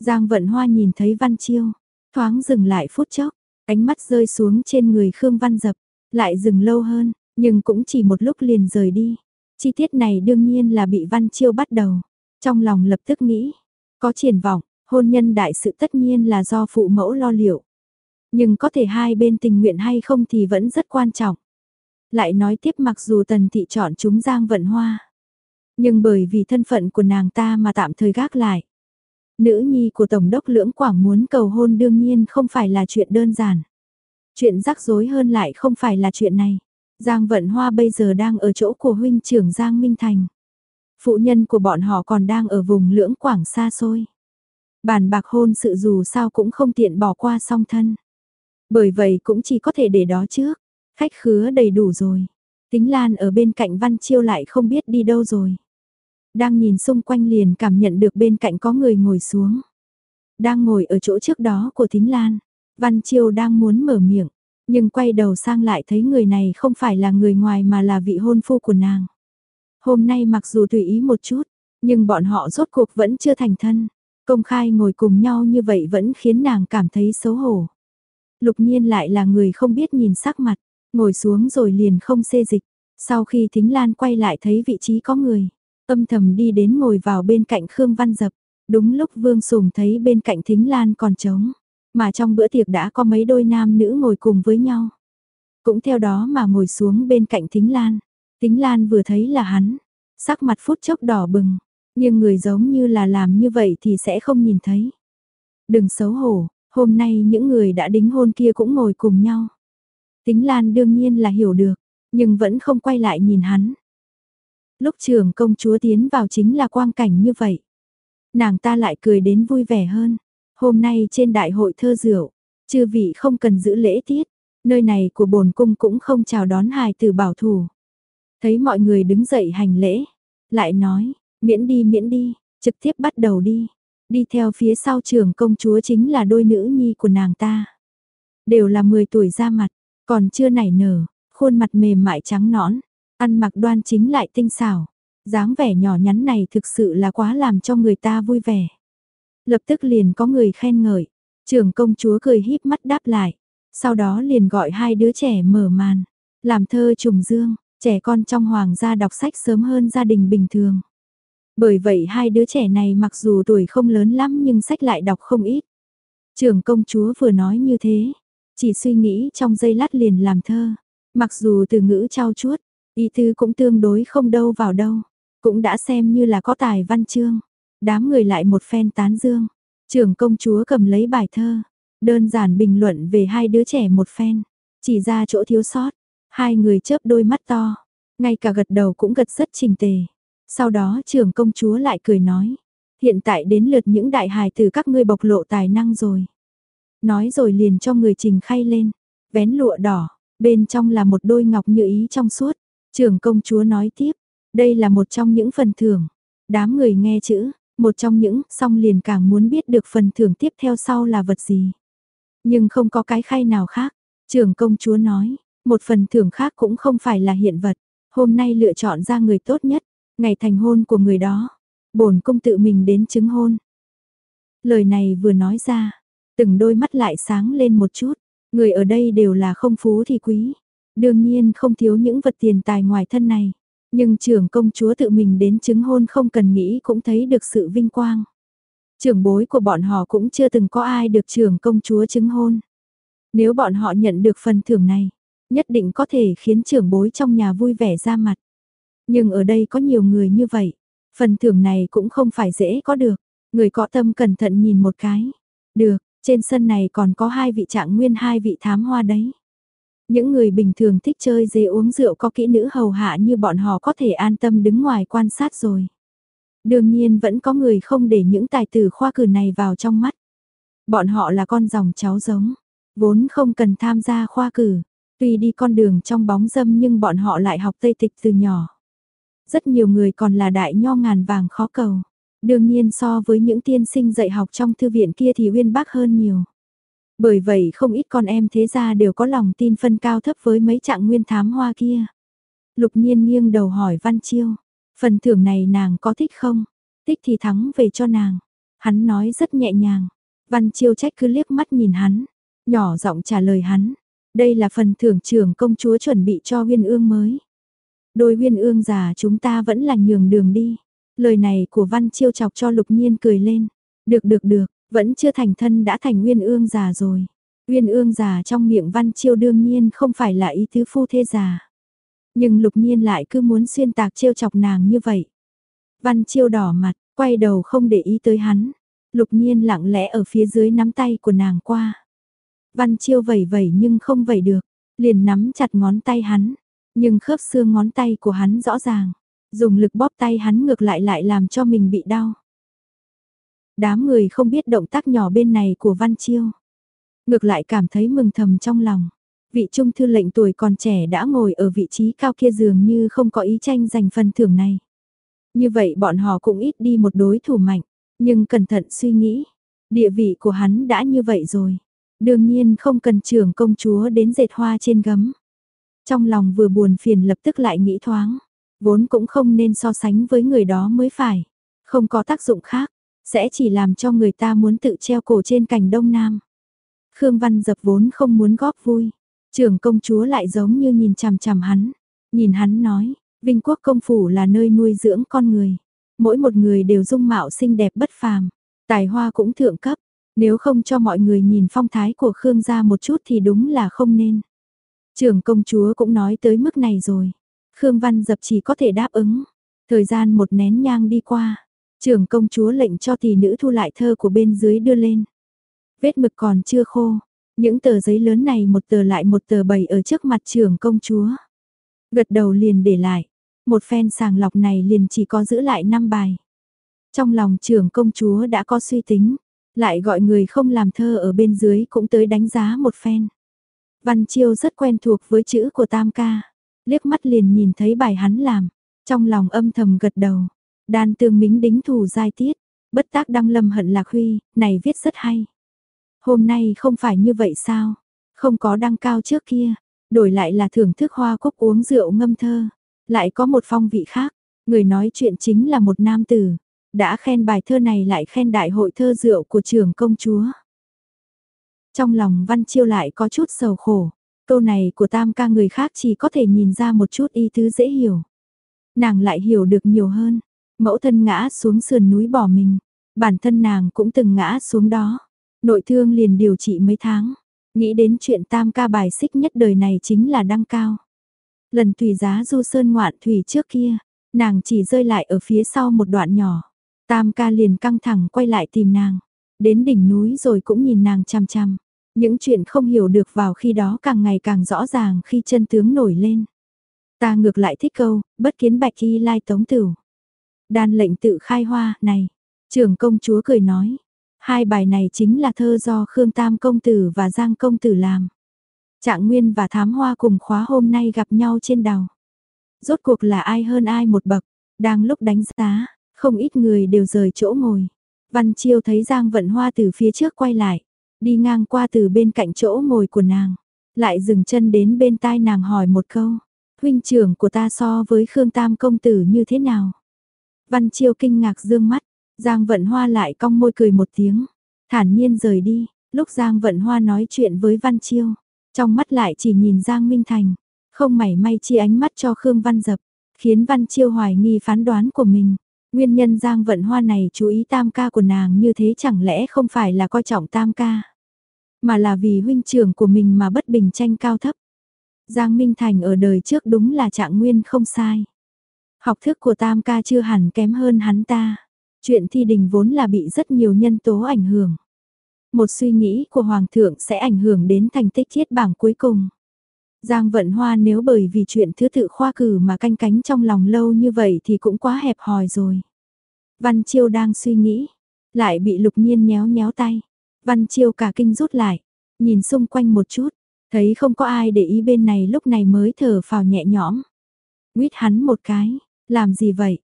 Giang Vận Hoa nhìn thấy Văn Chiêu, thoáng dừng lại phút chốc, ánh mắt rơi xuống trên người Khương Văn Dập, lại dừng lâu hơn, nhưng cũng chỉ một lúc liền rời đi. Chi tiết này đương nhiên là bị Văn Chiêu bắt đầu, trong lòng lập tức nghĩ, có triển vọng, hôn nhân đại sự tất nhiên là do phụ mẫu lo liệu. Nhưng có thể hai bên tình nguyện hay không thì vẫn rất quan trọng. Lại nói tiếp mặc dù tần thị chọn chúng Giang Vận Hoa. Nhưng bởi vì thân phận của nàng ta mà tạm thời gác lại. Nữ nhi của Tổng đốc Lưỡng Quảng muốn cầu hôn đương nhiên không phải là chuyện đơn giản. Chuyện rắc rối hơn lại không phải là chuyện này. Giang Vận Hoa bây giờ đang ở chỗ của huynh trưởng Giang Minh Thành. Phụ nhân của bọn họ còn đang ở vùng Lưỡng Quảng xa xôi. Bàn bạc hôn sự dù sao cũng không tiện bỏ qua song thân. Bởi vậy cũng chỉ có thể để đó trước. Khách khứa đầy đủ rồi. Tính Lan ở bên cạnh Văn Chiêu lại không biết đi đâu rồi. Đang nhìn xung quanh liền cảm nhận được bên cạnh có người ngồi xuống. Đang ngồi ở chỗ trước đó của Thính Lan. Văn Chiêu đang muốn mở miệng, nhưng quay đầu sang lại thấy người này không phải là người ngoài mà là vị hôn phu của nàng. Hôm nay mặc dù tùy ý một chút, nhưng bọn họ rốt cuộc vẫn chưa thành thân. Công khai ngồi cùng nhau như vậy vẫn khiến nàng cảm thấy xấu hổ. Lục nhiên lại là người không biết nhìn sắc mặt, ngồi xuống rồi liền không xê dịch. Sau khi Thính Lan quay lại thấy vị trí có người, âm thầm đi đến ngồi vào bên cạnh Khương Văn Dập. Đúng lúc Vương Sùng thấy bên cạnh Thính Lan còn trống, mà trong bữa tiệc đã có mấy đôi nam nữ ngồi cùng với nhau. Cũng theo đó mà ngồi xuống bên cạnh Thính Lan. Thính Lan vừa thấy là hắn, sắc mặt phút chốc đỏ bừng, nhưng người giống như là làm như vậy thì sẽ không nhìn thấy. Đừng xấu hổ, hôm nay những người đã đính hôn kia cũng ngồi cùng nhau. Tính Lan đương nhiên là hiểu được, nhưng vẫn không quay lại nhìn hắn. Lúc trưởng công chúa tiến vào chính là quang cảnh như vậy. Nàng ta lại cười đến vui vẻ hơn. Hôm nay trên đại hội thơ rượu, chư vị không cần giữ lễ tiết, nơi này của bồn cung cũng không chào đón hài từ bảo thủ. Thấy mọi người đứng dậy hành lễ, lại nói, miễn đi miễn đi, trực tiếp bắt đầu đi. Đi theo phía sau trưởng công chúa chính là đôi nữ nhi của nàng ta. Đều là 10 tuổi ra mặt, còn chưa nảy nở, khuôn mặt mềm mại trắng nõn, ăn mặc đoan chính lại tinh xảo. dáng vẻ nhỏ nhắn này thực sự là quá làm cho người ta vui vẻ. Lập tức liền có người khen ngợi, trưởng công chúa cười híp mắt đáp lại, sau đó liền gọi hai đứa trẻ mở màn, làm thơ trùng dương, trẻ con trong hoàng gia đọc sách sớm hơn gia đình bình thường. Bởi vậy hai đứa trẻ này mặc dù tuổi không lớn lắm nhưng sách lại đọc không ít. Trưởng công chúa vừa nói như thế, chỉ suy nghĩ trong giây lát liền làm thơ. Mặc dù từ ngữ trao chuốt, y tư cũng tương đối không đâu vào đâu, cũng đã xem như là có tài văn chương. Đám người lại một phen tán dương, trưởng công chúa cầm lấy bài thơ, đơn giản bình luận về hai đứa trẻ một phen, chỉ ra chỗ thiếu sót, hai người chớp đôi mắt to, ngay cả gật đầu cũng gật rất trình tề. Sau đó trưởng công chúa lại cười nói, hiện tại đến lượt những đại hài từ các ngươi bộc lộ tài năng rồi. Nói rồi liền cho người trình khay lên, vén lụa đỏ, bên trong là một đôi ngọc như ý trong suốt. Trưởng công chúa nói tiếp, đây là một trong những phần thưởng. Đám người nghe chữ, một trong những, song liền càng muốn biết được phần thưởng tiếp theo sau là vật gì. Nhưng không có cái khay nào khác. Trưởng công chúa nói, một phần thưởng khác cũng không phải là hiện vật. Hôm nay lựa chọn ra người tốt nhất, ngày thành hôn của người đó. bổn công tự mình đến chứng hôn. Lời này vừa nói ra, từng đôi mắt lại sáng lên một chút. Người ở đây đều là không phú thì quý. Đương nhiên không thiếu những vật tiền tài ngoài thân này. Nhưng trưởng công chúa tự mình đến chứng hôn không cần nghĩ cũng thấy được sự vinh quang. Trưởng bối của bọn họ cũng chưa từng có ai được trưởng công chúa chứng hôn. Nếu bọn họ nhận được phần thưởng này, nhất định có thể khiến trưởng bối trong nhà vui vẻ ra mặt. Nhưng ở đây có nhiều người như vậy, phần thưởng này cũng không phải dễ có được. Người có tâm cẩn thận nhìn một cái. Được, trên sân này còn có hai vị trạng nguyên hai vị thám hoa đấy. Những người bình thường thích chơi dê uống rượu có kỹ nữ hầu hạ như bọn họ có thể an tâm đứng ngoài quan sát rồi. Đương nhiên vẫn có người không để những tài tử khoa cử này vào trong mắt. Bọn họ là con dòng cháu giống, vốn không cần tham gia khoa cử. Tuy đi con đường trong bóng dâm nhưng bọn họ lại học Tây Tịch từ nhỏ. Rất nhiều người còn là đại nho ngàn vàng khó cầu. Đương nhiên so với những tiên sinh dạy học trong thư viện kia thì uyên bác hơn nhiều. Bởi vậy không ít con em thế gia đều có lòng tin phân cao thấp với mấy trạng nguyên thám hoa kia. Lục nhiên nghiêng đầu hỏi Văn Chiêu, phần thưởng này nàng có thích không? Thích thì thắng về cho nàng. Hắn nói rất nhẹ nhàng. Văn Chiêu trách cứ liếc mắt nhìn hắn, nhỏ giọng trả lời hắn. Đây là phần thưởng trưởng công chúa chuẩn bị cho huyên ương mới. Đôi huyên ương già chúng ta vẫn là nhường đường đi. Lời này của Văn Chiêu chọc cho Lục Nhiên cười lên. Được được được, vẫn chưa thành thân đã thành nguyên Ương già rồi. nguyên Ương già trong miệng Văn Chiêu đương nhiên không phải là ý tứ phu thê già. Nhưng Lục Nhiên lại cứ muốn xuyên tạc trêu chọc nàng như vậy. Văn Chiêu đỏ mặt, quay đầu không để ý tới hắn. Lục Nhiên lặng lẽ ở phía dưới nắm tay của nàng qua. Văn Chiêu vẩy vẩy nhưng không vẩy được, liền nắm chặt ngón tay hắn, nhưng khớp xương ngón tay của hắn rõ ràng, dùng lực bóp tay hắn ngược lại lại làm cho mình bị đau. Đám người không biết động tác nhỏ bên này của Văn Chiêu. Ngược lại cảm thấy mừng thầm trong lòng. Vị trung thư lệnh tuổi còn trẻ đã ngồi ở vị trí cao kia dường như không có ý tranh giành phần thưởng này. Như vậy bọn họ cũng ít đi một đối thủ mạnh, nhưng cẩn thận suy nghĩ, địa vị của hắn đã như vậy rồi. Đương nhiên không cần trưởng công chúa đến dệt hoa trên gấm. Trong lòng vừa buồn phiền lập tức lại nghĩ thoáng, vốn cũng không nên so sánh với người đó mới phải, không có tác dụng khác, sẽ chỉ làm cho người ta muốn tự treo cổ trên cành đông nam. Khương Văn dập vốn không muốn góp vui, trưởng công chúa lại giống như nhìn chằm chằm hắn, nhìn hắn nói, Vinh Quốc công phủ là nơi nuôi dưỡng con người, mỗi một người đều dung mạo xinh đẹp bất phàm, tài hoa cũng thượng cấp, nếu không cho mọi người nhìn phong thái của Khương gia một chút thì đúng là không nên. Trưởng công chúa cũng nói tới mức này rồi. Khương Văn Dập chỉ có thể đáp ứng. Thời gian một nén nhang đi qua. Trưởng công chúa lệnh cho tỷ nữ thu lại thơ của bên dưới đưa lên. Vết mực còn chưa khô. Những tờ giấy lớn này một tờ lại một tờ bày ở trước mặt trưởng công chúa. Gật đầu liền để lại. Một phen sàng lọc này liền chỉ có giữ lại 5 bài. Trong lòng trưởng công chúa đã có suy tính. Lại gọi người không làm thơ ở bên dưới cũng tới đánh giá một phen. Văn Chiêu rất quen thuộc với chữ của Tam ca. Liếc mắt liền nhìn thấy bài hắn làm. Trong lòng âm thầm gật đầu, đan tương mính đính thù giai tiết, bất tác đăng lâm hận lạc huy, này viết rất hay. Hôm nay không phải như vậy sao? Không có đăng cao trước kia, đổi lại là thưởng thức hoa cúc uống rượu ngâm thơ, lại có một phong vị khác, người nói chuyện chính là một nam tử, đã khen bài thơ này lại khen đại hội thơ rượu của trường công chúa. Trong lòng Văn Chiêu lại có chút sầu khổ, câu này của tam ca người khác chỉ có thể nhìn ra một chút ý tứ dễ hiểu. Nàng lại hiểu được nhiều hơn, mẫu thân ngã xuống sườn núi bỏ mình, bản thân nàng cũng từng ngã xuống đó, nội thương liền điều trị mấy tháng, nghĩ đến chuyện tam ca bài xích nhất đời này chính là đăng cao. Lần thủy giá du sơn ngoạn thủy trước kia, nàng chỉ rơi lại ở phía sau một đoạn nhỏ. Tam ca liền căng thẳng quay lại tìm nàng. Đến đỉnh núi rồi cũng nhìn nàng chăm chăm. Những chuyện không hiểu được vào khi đó càng ngày càng rõ ràng khi chân tướng nổi lên. Ta ngược lại thích câu, bất kiến bạch y lai tống tử. Đan lệnh tự khai hoa, này. Trưởng công chúa cười nói. Hai bài này chính là thơ do Khương Tam công tử và Giang công tử làm. Trạng Nguyên và Thám Hoa cùng khóa hôm nay gặp nhau trên đào. Rốt cuộc là ai hơn ai một bậc, đang lúc đánh giá, không ít người đều rời chỗ ngồi. Văn Chiêu thấy Giang Vận Hoa từ phía trước quay lại, đi ngang qua từ bên cạnh chỗ ngồi của nàng, lại dừng chân đến bên tai nàng hỏi một câu, huynh trưởng của ta so với Khương Tam công tử như thế nào? Văn Chiêu kinh ngạc dương mắt, Giang Vận Hoa lại cong môi cười một tiếng, thản nhiên rời đi, lúc Giang Vận Hoa nói chuyện với Văn Chiêu, trong mắt lại chỉ nhìn Giang Minh Thành, không mảy may chi ánh mắt cho Khương Văn Dập, khiến Văn Chiêu hoài nghi phán đoán của mình. Nguyên nhân Giang Vận Hoa này chú ý tam ca của nàng như thế chẳng lẽ không phải là coi trọng tam ca, mà là vì huynh trưởng của mình mà bất bình tranh cao thấp. Giang Minh Thành ở đời trước đúng là trạng nguyên không sai. Học thức của tam ca chưa hẳn kém hơn hắn ta. Chuyện thi đình vốn là bị rất nhiều nhân tố ảnh hưởng. Một suy nghĩ của Hoàng thượng sẽ ảnh hưởng đến thành tích thiết bảng cuối cùng. Giang Vận Hoa nếu bởi vì chuyện thứ tự khoa cử mà canh cánh trong lòng lâu như vậy thì cũng quá hẹp hòi rồi. Văn Chiêu đang suy nghĩ, lại bị lục nhiên nhéo nhéo tay. Văn Chiêu cả kinh rút lại, nhìn xung quanh một chút, thấy không có ai để ý bên này lúc này mới thở phào nhẹ nhõm. Nguyết hắn một cái, làm gì vậy?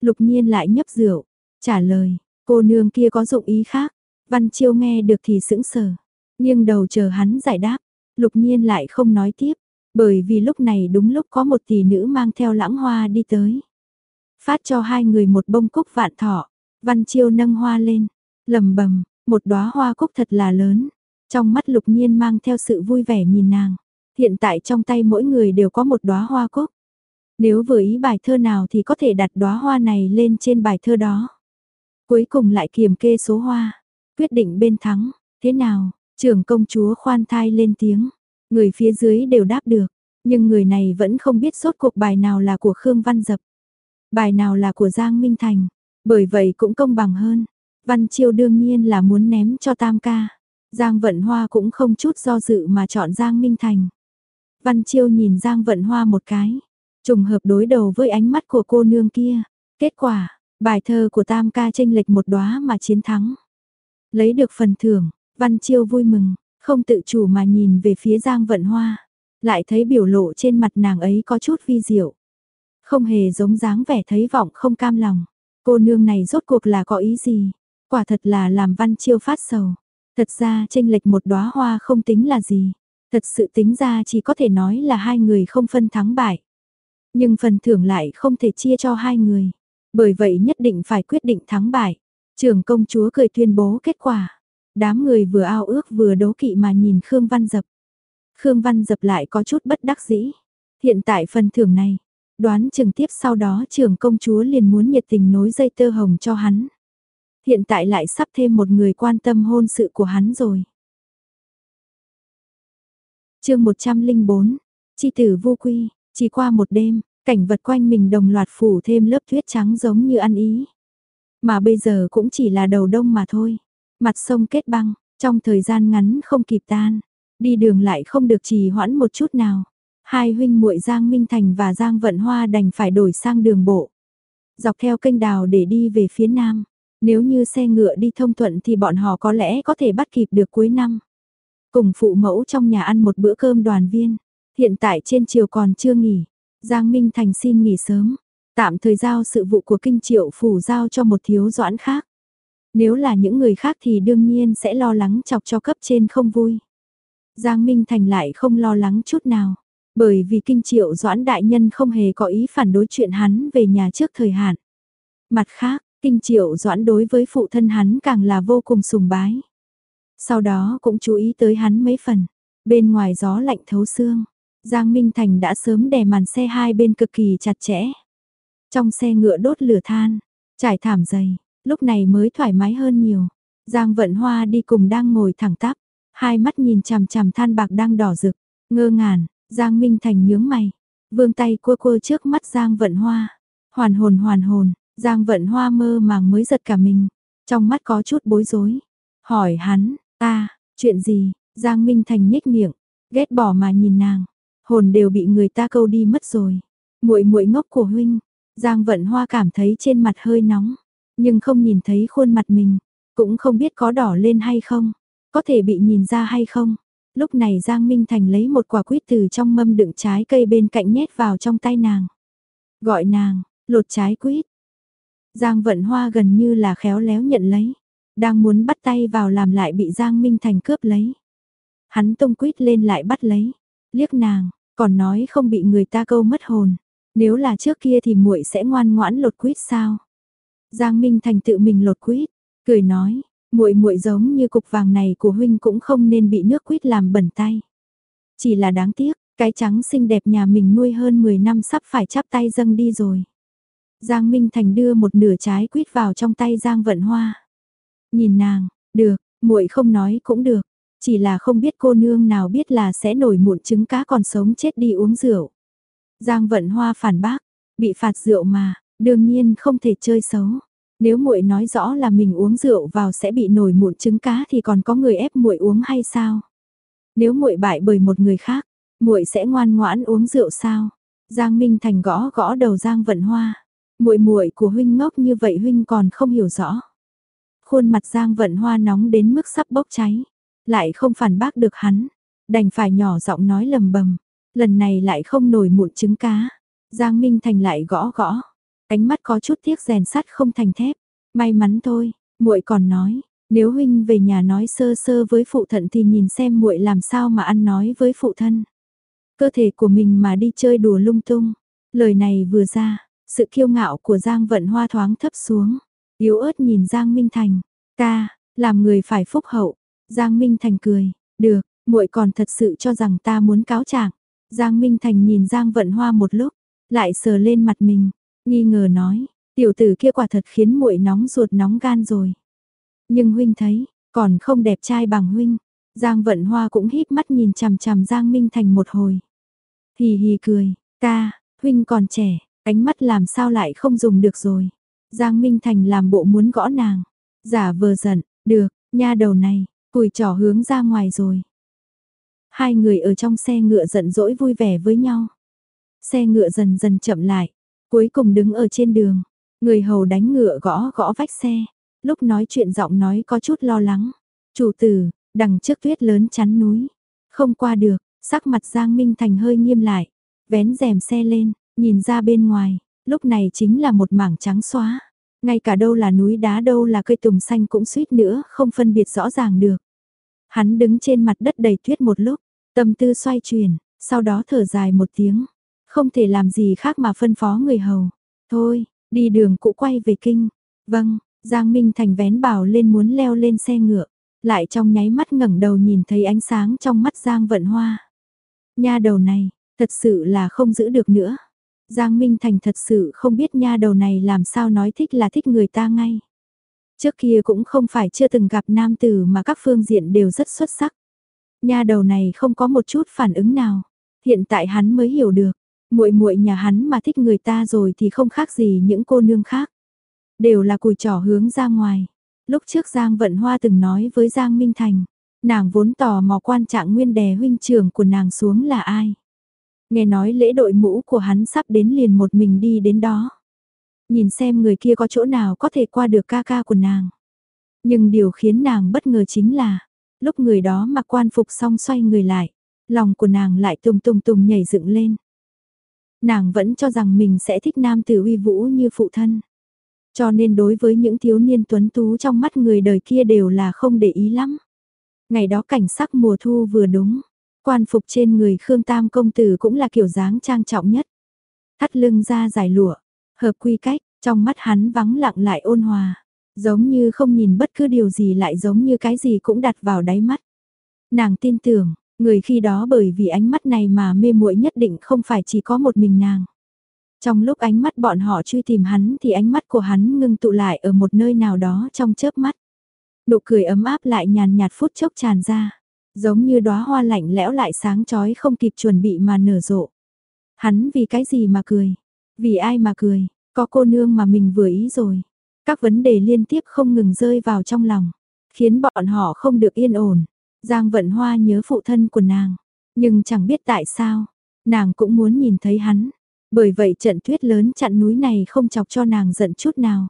Lục nhiên lại nhấp rượu, trả lời, cô nương kia có dụng ý khác. Văn Chiêu nghe được thì sững sờ, nhưng đầu chờ hắn giải đáp, lục nhiên lại không nói tiếp, bởi vì lúc này đúng lúc có một tỷ nữ mang theo lãng hoa đi tới. Phát cho hai người một bông cúc vạn thọ, Văn Chiêu nâng hoa lên, lầm bầm, một đóa hoa cúc thật là lớn. Trong mắt lục nhiên mang theo sự vui vẻ nhìn nàng. Hiện tại trong tay mỗi người đều có một đóa hoa cúc. Nếu vừa ý bài thơ nào thì có thể đặt đóa hoa này lên trên bài thơ đó. Cuối cùng lại kiểm kê số hoa. Quyết định bên thắng. Thế nào? Trưởng công chúa khoan thai lên tiếng. Người phía dưới đều đáp được. Nhưng người này vẫn không biết rốt cuộc bài nào là của Khương Văn Dập. Bài nào là của Giang Minh Thành. Bởi vậy cũng công bằng hơn. Văn Chiêu đương nhiên là muốn ném cho Tam ca. Giang Vận Hoa cũng không chút do dự mà chọn Giang Minh Thành. Văn Chiêu nhìn Giang Vận Hoa một cái, trùng hợp đối đầu với ánh mắt của cô nương kia. Kết quả, bài thơ của Tam ca tranh lệch một đóa mà chiến thắng. Lấy được phần thưởng, Văn Chiêu vui mừng, không tự chủ mà nhìn về phía Giang Vận Hoa, lại thấy biểu lộ trên mặt nàng ấy có chút vi diệu. Không hề giống dáng vẻ thấy vọng không cam lòng. Cô nương này rốt cuộc là có ý gì? Quả thật là làm Văn Chiêu phát sầu. Thật ra tranh lệch một đóa hoa không tính là gì. Thật sự tính ra chỉ có thể nói là hai người không phân thắng bại. Nhưng phần thưởng lại không thể chia cho hai người. Bởi vậy nhất định phải quyết định thắng bại. Trường công chúa cười tuyên bố kết quả. Đám người vừa ao ước vừa đố kỵ mà nhìn Khương Văn Dập. Khương Văn Dập lại có chút bất đắc dĩ. Hiện tại phần thưởng này, đoán chừng tiếp sau đó Trường công chúa liền muốn nhiệt tình nối dây tơ hồng cho hắn. Hiện tại lại sắp thêm một người quan tâm hôn sự của hắn rồi. chương 104, Chi tử vô quy, chỉ qua một đêm, cảnh vật quanh mình đồng loạt phủ thêm lớp tuyết trắng giống như ăn ý. Mà bây giờ cũng chỉ là đầu đông mà thôi. Mặt sông kết băng, trong thời gian ngắn không kịp tan. Đi đường lại không được trì hoãn một chút nào. Hai huynh muội Giang Minh Thành và Giang Vận Hoa đành phải đổi sang đường bộ. Dọc theo kênh đào để đi về phía nam. Nếu như xe ngựa đi thông thuận thì bọn họ có lẽ có thể bắt kịp được cuối năm. Cùng phụ mẫu trong nhà ăn một bữa cơm đoàn viên. Hiện tại trên triều còn chưa nghỉ. Giang Minh Thành xin nghỉ sớm. Tạm thời giao sự vụ của kinh triệu phủ giao cho một thiếu doãn khác. Nếu là những người khác thì đương nhiên sẽ lo lắng chọc cho cấp trên không vui. Giang Minh Thành lại không lo lắng chút nào, bởi vì kinh triệu doãn đại nhân không hề có ý phản đối chuyện hắn về nhà trước thời hạn. Mặt khác, kinh triệu doãn đối với phụ thân hắn càng là vô cùng sùng bái. Sau đó cũng chú ý tới hắn mấy phần, bên ngoài gió lạnh thấu xương, Giang Minh Thành đã sớm đè màn xe hai bên cực kỳ chặt chẽ. Trong xe ngựa đốt lửa than, trải thảm dày, lúc này mới thoải mái hơn nhiều. Giang Vận Hoa đi cùng đang ngồi thẳng tắp, hai mắt nhìn chằm chằm than bạc đang đỏ rực, ngơ ngàn, Giang Minh Thành nhướng mày, vương tay cua cua trước mắt Giang Vận Hoa. Hoàn hồn hoàn hồn, Giang Vận Hoa mơ màng mới giật cả mình, trong mắt có chút bối rối. Hỏi hắn, ta, chuyện gì? Giang Minh Thành nhếch miệng, ghét bỏ mà nhìn nàng, hồn đều bị người ta câu đi mất rồi. Muội muội ngốc của huynh. Giang Vận Hoa cảm thấy trên mặt hơi nóng, nhưng không nhìn thấy khuôn mặt mình, cũng không biết có đỏ lên hay không, có thể bị nhìn ra hay không. Lúc này Giang Minh Thành lấy một quả quýt từ trong mâm đựng trái cây bên cạnh nhét vào trong tay nàng. Gọi nàng, lột trái quýt. Giang Vận Hoa gần như là khéo léo nhận lấy, đang muốn bắt tay vào làm lại bị Giang Minh Thành cướp lấy. Hắn tung quýt lên lại bắt lấy, liếc nàng, còn nói không bị người ta câu mất hồn. Nếu là trước kia thì muội sẽ ngoan ngoãn lột quýt sao? Giang Minh Thành tự mình lột quýt, cười nói, muội muội giống như cục vàng này của huynh cũng không nên bị nước quýt làm bẩn tay. Chỉ là đáng tiếc, cái trắng xinh đẹp nhà mình nuôi hơn 10 năm sắp phải chắp tay dâng đi rồi. Giang Minh Thành đưa một nửa trái quýt vào trong tay Giang Vận Hoa. Nhìn nàng, được, muội không nói cũng được, chỉ là không biết cô nương nào biết là sẽ nổi mụn trứng cá còn sống chết đi uống rượu. Giang Vận Hoa phản bác, bị phạt rượu mà, đương nhiên không thể chơi xấu. Nếu muội nói rõ là mình uống rượu vào sẽ bị nổi mụn trứng cá thì còn có người ép muội uống hay sao? Nếu muội bại bởi một người khác, muội sẽ ngoan ngoãn uống rượu sao? Giang Minh Thành gõ gõ đầu Giang Vận Hoa. Muội muội của huynh ngốc như vậy huynh còn không hiểu rõ. Khuôn mặt Giang Vận Hoa nóng đến mức sắp bốc cháy, lại không phản bác được hắn, đành phải nhỏ giọng nói lầm bầm, lần này lại không nổi mụn trứng cá. Giang Minh Thành lại gõ gõ, ánh mắt có chút tiếc rèn sắt không thành thép, may mắn thôi, muội còn nói, nếu huynh về nhà nói sơ sơ với phụ thận thì nhìn xem muội làm sao mà ăn nói với phụ thân. Cơ thể của mình mà đi chơi đùa lung tung. Lời này vừa ra, sự kiêu ngạo của Giang Vận Hoa thoáng thấp xuống, yếu ớt nhìn Giang Minh Thành, "Ta, làm người phải phúc hậu." Giang Minh Thành cười, "Được, muội còn thật sự cho rằng ta muốn cáo trạng." Giang Minh Thành nhìn Giang Vận Hoa một lúc, lại sờ lên mặt mình, nghi ngờ nói, tiểu tử kia quả thật khiến muội nóng ruột nóng gan rồi. Nhưng huynh thấy, còn không đẹp trai bằng huynh. Giang Vận Hoa cũng híp mắt nhìn chằm chằm Giang Minh Thành một hồi. Hì hì cười, Ta, huynh còn trẻ, ánh mắt làm sao lại không dùng được rồi. Giang Minh Thành làm bộ muốn gõ nàng. Giả vờ giận, được, nha đầu này, cùi trỏ hướng ra ngoài rồi. Hai người ở trong xe ngựa giận dỗi vui vẻ với nhau. Xe ngựa dần dần chậm lại, cuối cùng đứng ở trên đường. Người hầu đánh ngựa gõ gõ vách xe. Lúc nói chuyện giọng nói có chút lo lắng. Chủ tử, đằng trước tuyết lớn chắn núi. Không qua được, sắc mặt Giang Minh Thành hơi nghiêm lại. Vén rèm xe lên, nhìn ra bên ngoài. Lúc này chính là một mảng trắng xóa. Ngay cả đâu là núi đá đâu là cây tùng xanh cũng suýt nữa không phân biệt rõ ràng được. Hắn đứng trên mặt đất đầy tuyết một lúc, tâm tư xoay chuyển, sau đó thở dài một tiếng. Không thể làm gì khác mà phân phó người hầu. Thôi, đi đường cũ quay về kinh. Vâng, Giang Minh Thành vén bảo lên muốn leo lên xe ngựa. Lại trong nháy mắt ngẩng đầu nhìn thấy ánh sáng trong mắt Giang Vận Hoa. Nha đầu này, thật sự là không giữ được nữa. Giang Minh Thành thật sự không biết nha đầu này làm sao nói thích là thích người ta ngay. Trước kia cũng không phải chưa từng gặp nam tử mà các phương diện đều rất xuất sắc. Nha đầu này không có một chút phản ứng nào. Hiện tại hắn mới hiểu được, muội muội nhà hắn mà thích người ta rồi thì không khác gì những cô nương khác. Đều là cùi trỏ hướng ra ngoài. Lúc trước Giang Vận Hoa từng nói với Giang Minh Thành, nàng vốn tò mò quan trạng nguyên đè huynh trưởng của nàng xuống là ai. Nghe nói lễ đội mũ của hắn sắp đến liền một mình đi đến đó. Nhìn xem người kia có chỗ nào có thể qua được ca ca của nàng. Nhưng điều khiến nàng bất ngờ chính là, lúc người đó mặc quan phục xong xoay người lại, lòng của nàng lại tùng tùng tùng nhảy dựng lên. Nàng vẫn cho rằng mình sẽ thích nam tử uy vũ như phụ thân. Cho nên đối với những thiếu niên tuấn tú trong mắt người đời kia đều là không để ý lắm. Ngày đó cảnh sắc mùa thu vừa đúng, quan phục trên người Khương Tam công tử cũng là kiểu dáng trang trọng nhất. Thắt lưng ra dài lụa, hợp quy cách, trong mắt hắn vắng lặng lại ôn hòa, giống như không nhìn bất cứ điều gì lại giống như cái gì cũng đặt vào đáy mắt. Nàng tin tưởng, người khi đó bởi vì ánh mắt này mà mê muội nhất định không phải chỉ có một mình nàng. Trong lúc ánh mắt bọn họ truy tìm hắn thì ánh mắt của hắn ngưng tụ lại ở một nơi nào đó trong chớp mắt. Nụ cười ấm áp lại nhàn nhạt phút chốc tràn ra, giống như đóa hoa lạnh lẽo lại sáng chói không kịp chuẩn bị mà nở rộ. Hắn vì cái gì mà cười? Vì ai mà cười? Có cô nương mà mình vừa ý rồi. Các vấn đề liên tiếp không ngừng rơi vào trong lòng, khiến bọn họ không được yên ổn. Giang Vận Hoa nhớ phụ thân của nàng, nhưng chẳng biết tại sao, nàng cũng muốn nhìn thấy hắn. Bởi vậy trận tuyết lớn chặn núi này không chọc cho nàng giận chút nào.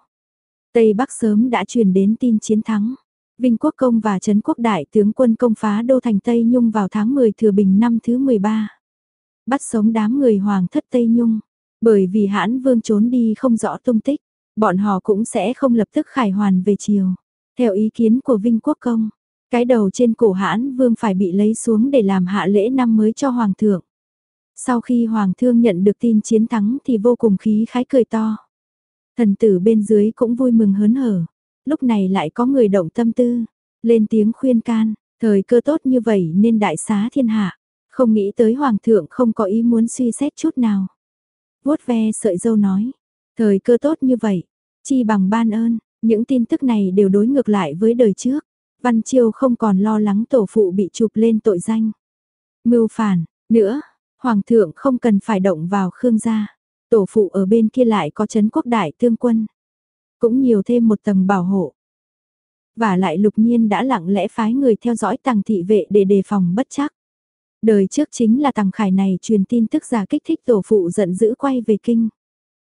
Tây Bắc sớm đã truyền đến tin chiến thắng. Vinh Quốc Công và Trấn Quốc Đại tướng quân công phá đô thành Tây Nhung vào tháng 10 thừa bình năm thứ 13. Bắt sống đám người hoàng thất Tây Nhung. Bởi vì hãn vương trốn đi không rõ tung tích, bọn họ cũng sẽ không lập tức khải hoàn về chiều. Theo ý kiến của Vinh Quốc Công, cái đầu trên cổ hãn vương phải bị lấy xuống để làm hạ lễ năm mới cho hoàng thượng. Sau khi hoàng thương nhận được tin chiến thắng thì vô cùng khí khái cười to. Thần tử bên dưới cũng vui mừng hớn hở. Lúc này lại có người động tâm tư, lên tiếng khuyên can, thời cơ tốt như vậy nên đại xá thiên hạ. Không nghĩ tới hoàng thượng không có ý muốn suy xét chút nào. vuốt ve sợi dâu nói, thời cơ tốt như vậy, chi bằng ban ơn, những tin tức này đều đối ngược lại với đời trước. Văn Chiêu không còn lo lắng tổ phụ bị chụp lên tội danh. Mưu phản, nữa, Hoàng thượng không cần phải động vào Khương gia. Tổ phụ ở bên kia lại có chấn quốc đại tương quân. Cũng nhiều thêm một tầng bảo hộ. Và lại lục nhiên đã lặng lẽ phái người theo dõi tàng thị vệ để đề phòng bất chắc. Đời trước chính là tàng khải này truyền tin tức giả kích thích tổ phụ giận dữ quay về kinh.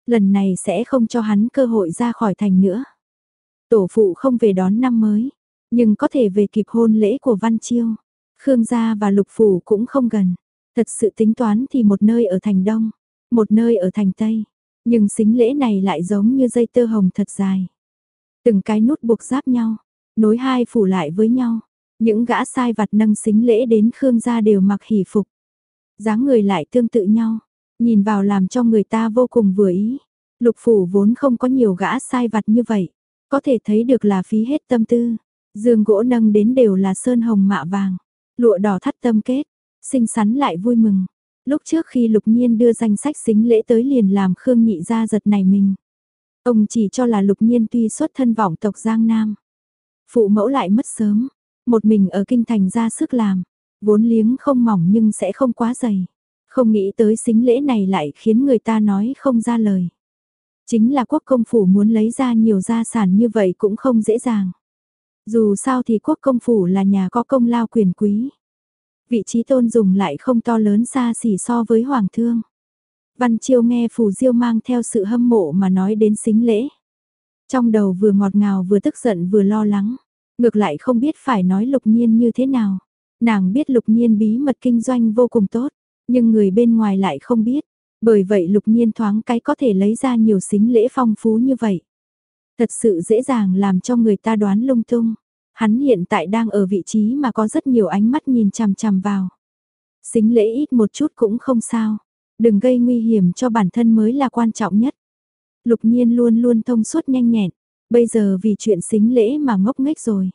Lần này sẽ không cho hắn cơ hội ra khỏi thành nữa. Tổ phụ không về đón năm mới, nhưng có thể về kịp hôn lễ của Văn Chiêu. Khương gia và lục phủ cũng không gần. Thật sự tính toán thì một nơi ở thành Đông, một nơi ở thành Tây. Nhưng xính lễ này lại giống như dây tơ hồng thật dài. Từng cái nút buộc giáp nhau, nối hai phủ lại với nhau. Những gã sai vặt nâng xính lễ đến Khương gia đều mặc hỷ phục. dáng người lại tương tự nhau, nhìn vào làm cho người ta vô cùng vừa ý. Lục phủ vốn không có nhiều gã sai vặt như vậy, có thể thấy được là phí hết tâm tư. Dương gỗ nâng đến đều là sơn hồng mạ vàng, lụa đỏ thắt tâm kết, xinh xắn lại vui mừng. Lúc trước khi Lục Nhiên đưa danh sách xính lễ tới liền làm Khương Nhị ra giật này mình. Ông chỉ cho là Lục Nhiên tuy xuất thân vọng tộc Giang Nam. Phụ mẫu lại mất sớm, một mình ở kinh thành ra sức làm, vốn liếng không mỏng nhưng sẽ không quá dày. Không nghĩ tới xính lễ này lại khiến người ta nói không ra lời. Chính là quốc công phủ muốn lấy ra nhiều gia sản như vậy cũng không dễ dàng. Dù sao thì quốc công phủ là nhà có công lao quyền quý vị trí tôn dùng lại không to lớn xa xỉ so với hoàng thương. Văn Chiêu nghe Phù Diêu mang theo sự hâm mộ mà nói đến xính lễ. Trong đầu vừa ngọt ngào vừa tức giận vừa lo lắng, ngược lại không biết phải nói lục nhiên như thế nào. Nàng biết lục nhiên bí mật kinh doanh vô cùng tốt, nhưng người bên ngoài lại không biết. Bởi vậy lục nhiên thoáng cái có thể lấy ra nhiều xính lễ phong phú như vậy. Thật sự dễ dàng làm cho người ta đoán lung tung. Hắn hiện tại đang ở vị trí mà có rất nhiều ánh mắt nhìn chằm chằm vào. Xính lễ ít một chút cũng không sao. Đừng gây nguy hiểm cho bản thân mới là quan trọng nhất. Lục nhiên luôn luôn thông suốt nhanh nhẹn. Bây giờ vì chuyện xính lễ mà ngốc nghếch rồi.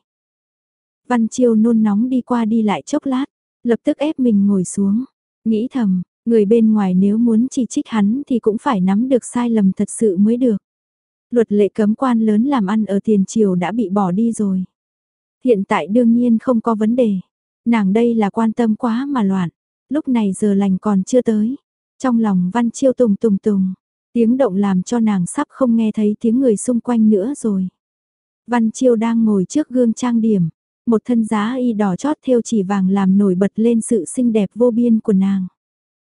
Văn Chiêu nôn nóng đi qua đi lại chốc lát, lập tức ép mình ngồi xuống. Nghĩ thầm, người bên ngoài nếu muốn chỉ trích hắn thì cũng phải nắm được sai lầm thật sự mới được. Luật lệ cấm quan lớn làm ăn ở tiền triều đã bị bỏ đi rồi. Hiện tại đương nhiên không có vấn đề. Nàng đây là quan tâm quá mà loạn. Lúc này giờ lành còn chưa tới. Trong lòng văn chiêu tùng tùng tùng. Tiếng động làm cho nàng sắp không nghe thấy tiếng người xung quanh nữa rồi. Văn chiêu đang ngồi trước gương trang điểm. Một thân giá y đỏ chót theo chỉ vàng làm nổi bật lên sự xinh đẹp vô biên của nàng.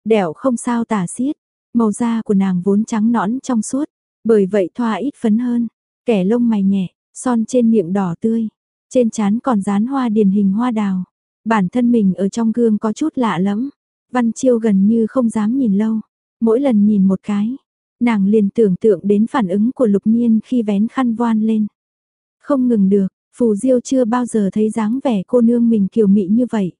Đẻo không sao tả xiết. Màu da của nàng vốn trắng nõn trong suốt. Bởi vậy thoa ít phấn hơn. Kẻ lông mày nhẹ, son trên miệng đỏ tươi. Trên trán còn dán hoa điển hình hoa đào. Bản thân mình ở trong gương có chút lạ lắm. Văn Chiêu gần như không dám nhìn lâu. Mỗi lần nhìn một cái, nàng liền tưởng tượng đến phản ứng của lục nhiên khi vén khăn voan lên. Không ngừng được, phù diêu chưa bao giờ thấy dáng vẻ cô nương mình kiều mị như vậy.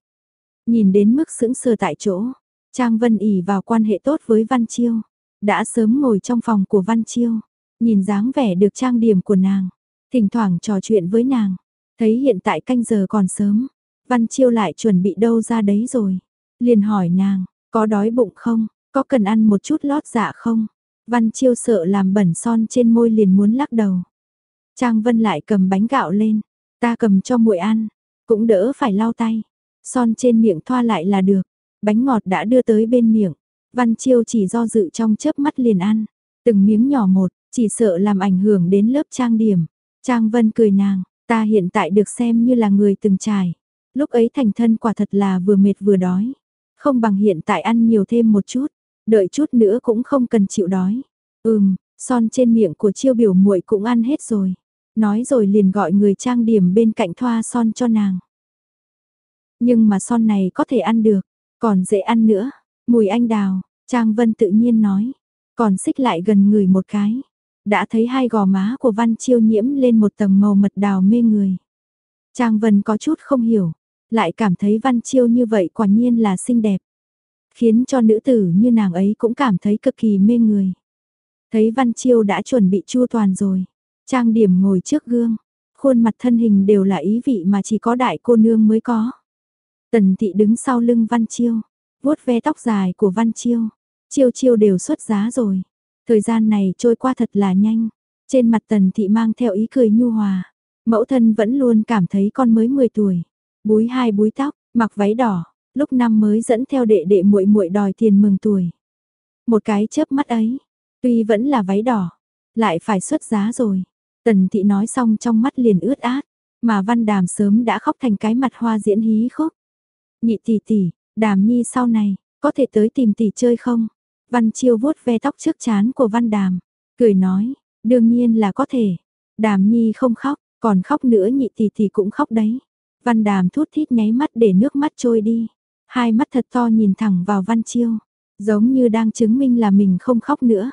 Nhìn đến mức sững sờ tại chỗ, Trang Vân ỉ vào quan hệ tốt với Văn Chiêu. Đã sớm ngồi trong phòng của Văn Chiêu, nhìn dáng vẻ được trang điểm của nàng, thỉnh thoảng trò chuyện với nàng. Thấy hiện tại canh giờ còn sớm, Văn Chiêu lại chuẩn bị đâu ra đấy rồi. Liền hỏi nàng, có đói bụng không, có cần ăn một chút lót dạ không? Văn Chiêu sợ làm bẩn son trên môi liền muốn lắc đầu. Trang Vân lại cầm bánh gạo lên, ta cầm cho muội ăn, cũng đỡ phải lau tay. Son trên miệng thoa lại là được, bánh ngọt đã đưa tới bên miệng. Văn Chiêu chỉ do dự trong chớp mắt liền ăn, từng miếng nhỏ một, chỉ sợ làm ảnh hưởng đến lớp trang điểm. Trang Vân cười nàng, ta hiện tại được xem như là người từng trải. Lúc ấy thành thân quả thật là vừa mệt vừa đói. Không bằng hiện tại ăn nhiều thêm một chút, đợi chút nữa cũng không cần chịu đói. Ừm, son trên miệng của chiêu biểu muội cũng ăn hết rồi. Nói rồi liền gọi người trang điểm bên cạnh thoa son cho nàng. Nhưng mà son này có thể ăn được, còn dễ ăn nữa. Mùi anh đào, Trang Vân tự nhiên nói. Còn xích lại gần người một cái. Đã thấy hai gò má của Văn Chiêu nhiễm lên một tầng màu mật đào mê người. Trang Vân có chút không hiểu. Lại cảm thấy Văn Chiêu như vậy quả nhiên là xinh đẹp. Khiến cho nữ tử như nàng ấy cũng cảm thấy cực kỳ mê người. Thấy Văn Chiêu đã chuẩn bị chua toàn rồi. Trang điểm ngồi trước gương. Khuôn mặt thân hình đều là ý vị mà chỉ có đại cô nương mới có. Tần thị đứng sau lưng Văn Chiêu, vuốt ve tóc dài của Văn Chiêu. Chiêu chiêu đều xuất giá rồi. Thời gian này trôi qua thật là nhanh. Trên mặt tần thị mang theo ý cười nhu hòa. Mẫu thân vẫn luôn cảm thấy con mới 10 tuổi. Búi hai búi tóc, mặc váy đỏ, lúc năm mới dẫn theo đệ đệ muội muội đòi tiền mừng tuổi. Một cái chớp mắt ấy, tuy vẫn là váy đỏ, lại phải xuất giá rồi. Tần thị nói xong trong mắt liền ướt át, mà văn đàm sớm đã khóc thành cái mặt hoa diễn hí khúc. Nhị tỷ tỷ, đàm nhi sau này, có thể tới tìm tỷ chơi không? Văn chiêu vuốt ve tóc trước chán của văn đàm, cười nói, đương nhiên là có thể. Đàm nhi không khóc, còn khóc nữa nhị tỷ tỷ cũng khóc đấy. Văn đàm thút thít nháy mắt để nước mắt trôi đi. Hai mắt thật to nhìn thẳng vào văn chiêu, giống như đang chứng minh là mình không khóc nữa.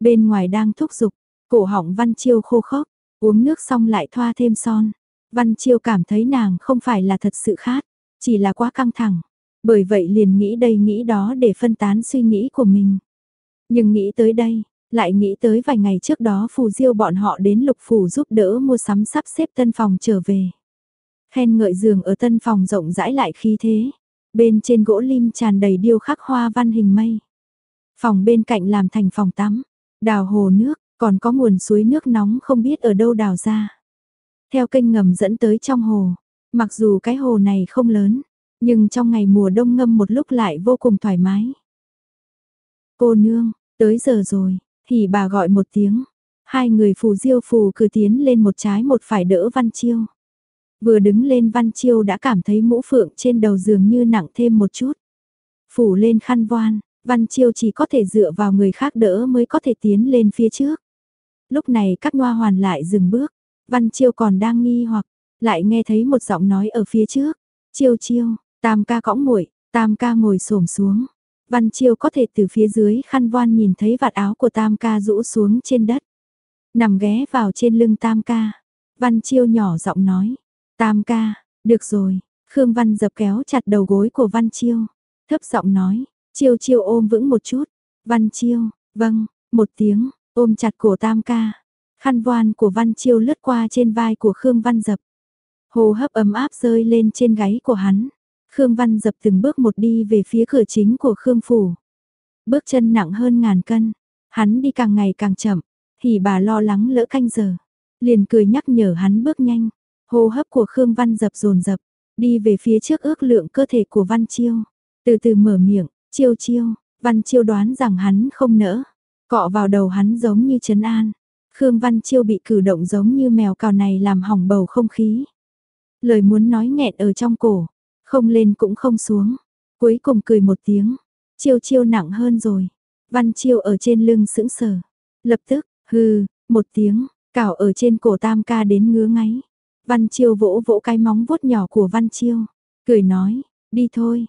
Bên ngoài đang thúc giục, cổ họng văn chiêu khô khốc, uống nước xong lại thoa thêm son. Văn chiêu cảm thấy nàng không phải là thật sự khát, chỉ là quá căng thẳng. Bởi vậy liền nghĩ đây nghĩ đó để phân tán suy nghĩ của mình. Nhưng nghĩ tới đây, lại nghĩ tới vài ngày trước đó phù diêu bọn họ đến lục phủ giúp đỡ mua sắm sắp xếp tân phòng trở về. Khen ngợi giường ở tân phòng rộng rãi lại khí thế. Bên trên gỗ lim tràn đầy điêu khắc hoa văn hình mây. Phòng bên cạnh làm thành phòng tắm, đào hồ nước, còn có nguồn suối nước nóng không biết ở đâu đào ra. Theo kênh ngầm dẫn tới trong hồ, mặc dù cái hồ này không lớn, nhưng trong ngày mùa đông ngâm một lúc lại vô cùng thoải mái. Cô nương, tới giờ rồi, thì bà gọi một tiếng. Hai người phù diêu phù cứ tiến lên một trái một phải đỡ Văn Chiêu. Vừa đứng lên Văn Chiêu đã cảm thấy mũ phượng trên đầu giường như nặng thêm một chút. Phủ lên khăn voan, Văn Chiêu chỉ có thể dựa vào người khác đỡ mới có thể tiến lên phía trước. Lúc này các ngoa hoàn lại dừng bước, Văn Chiêu còn đang nghi hoặc, lại nghe thấy một giọng nói ở phía trước. Chiêu chiêu, tam ca cõng muội tam ca ngồi xổm xuống. Văn Chiêu có thể từ phía dưới khăn voan nhìn thấy vạt áo của tam ca rũ xuống trên đất. Nằm ghé vào trên lưng tam ca. Văn Chiêu nhỏ giọng nói. Tam ca, được rồi. Khương Văn dập kéo chặt đầu gối của Văn Chiêu. Thấp giọng nói. Chiêu chiêu ôm vững một chút. Văn Chiêu, vâng, một tiếng, ôm chặt cổ tam ca. Khăn voan của Văn Chiêu lướt qua trên vai của Khương Văn dập. Hồ hấp ấm áp rơi lên trên gáy của hắn. Khương Văn dập từng bước một đi về phía cửa chính của Khương Phủ. Bước chân nặng hơn ngàn cân, hắn đi càng ngày càng chậm, thì bà lo lắng lỡ canh giờ. Liền cười nhắc nhở hắn bước nhanh, hô hấp của Khương Văn dập dồn dập, đi về phía trước ước lượng cơ thể của Văn Chiêu. Từ từ mở miệng, chiêu chiêu, Văn Chiêu đoán rằng hắn không nỡ, cọ vào đầu hắn giống như chấn an. Khương Văn Chiêu bị cử động giống như mèo cào này làm hỏng bầu không khí. Lời muốn nói nghẹn ở trong cổ, không lên cũng không xuống. Cuối cùng cười một tiếng. Chiêu chiêu nặng hơn rồi. Văn chiêu ở trên lưng sững sờ. Lập tức, hừ, một tiếng, cào ở trên cổ tam ca đến ngứa ngáy. Văn chiêu vỗ vỗ cái móng vuốt nhỏ của văn chiêu. Cười nói, đi thôi,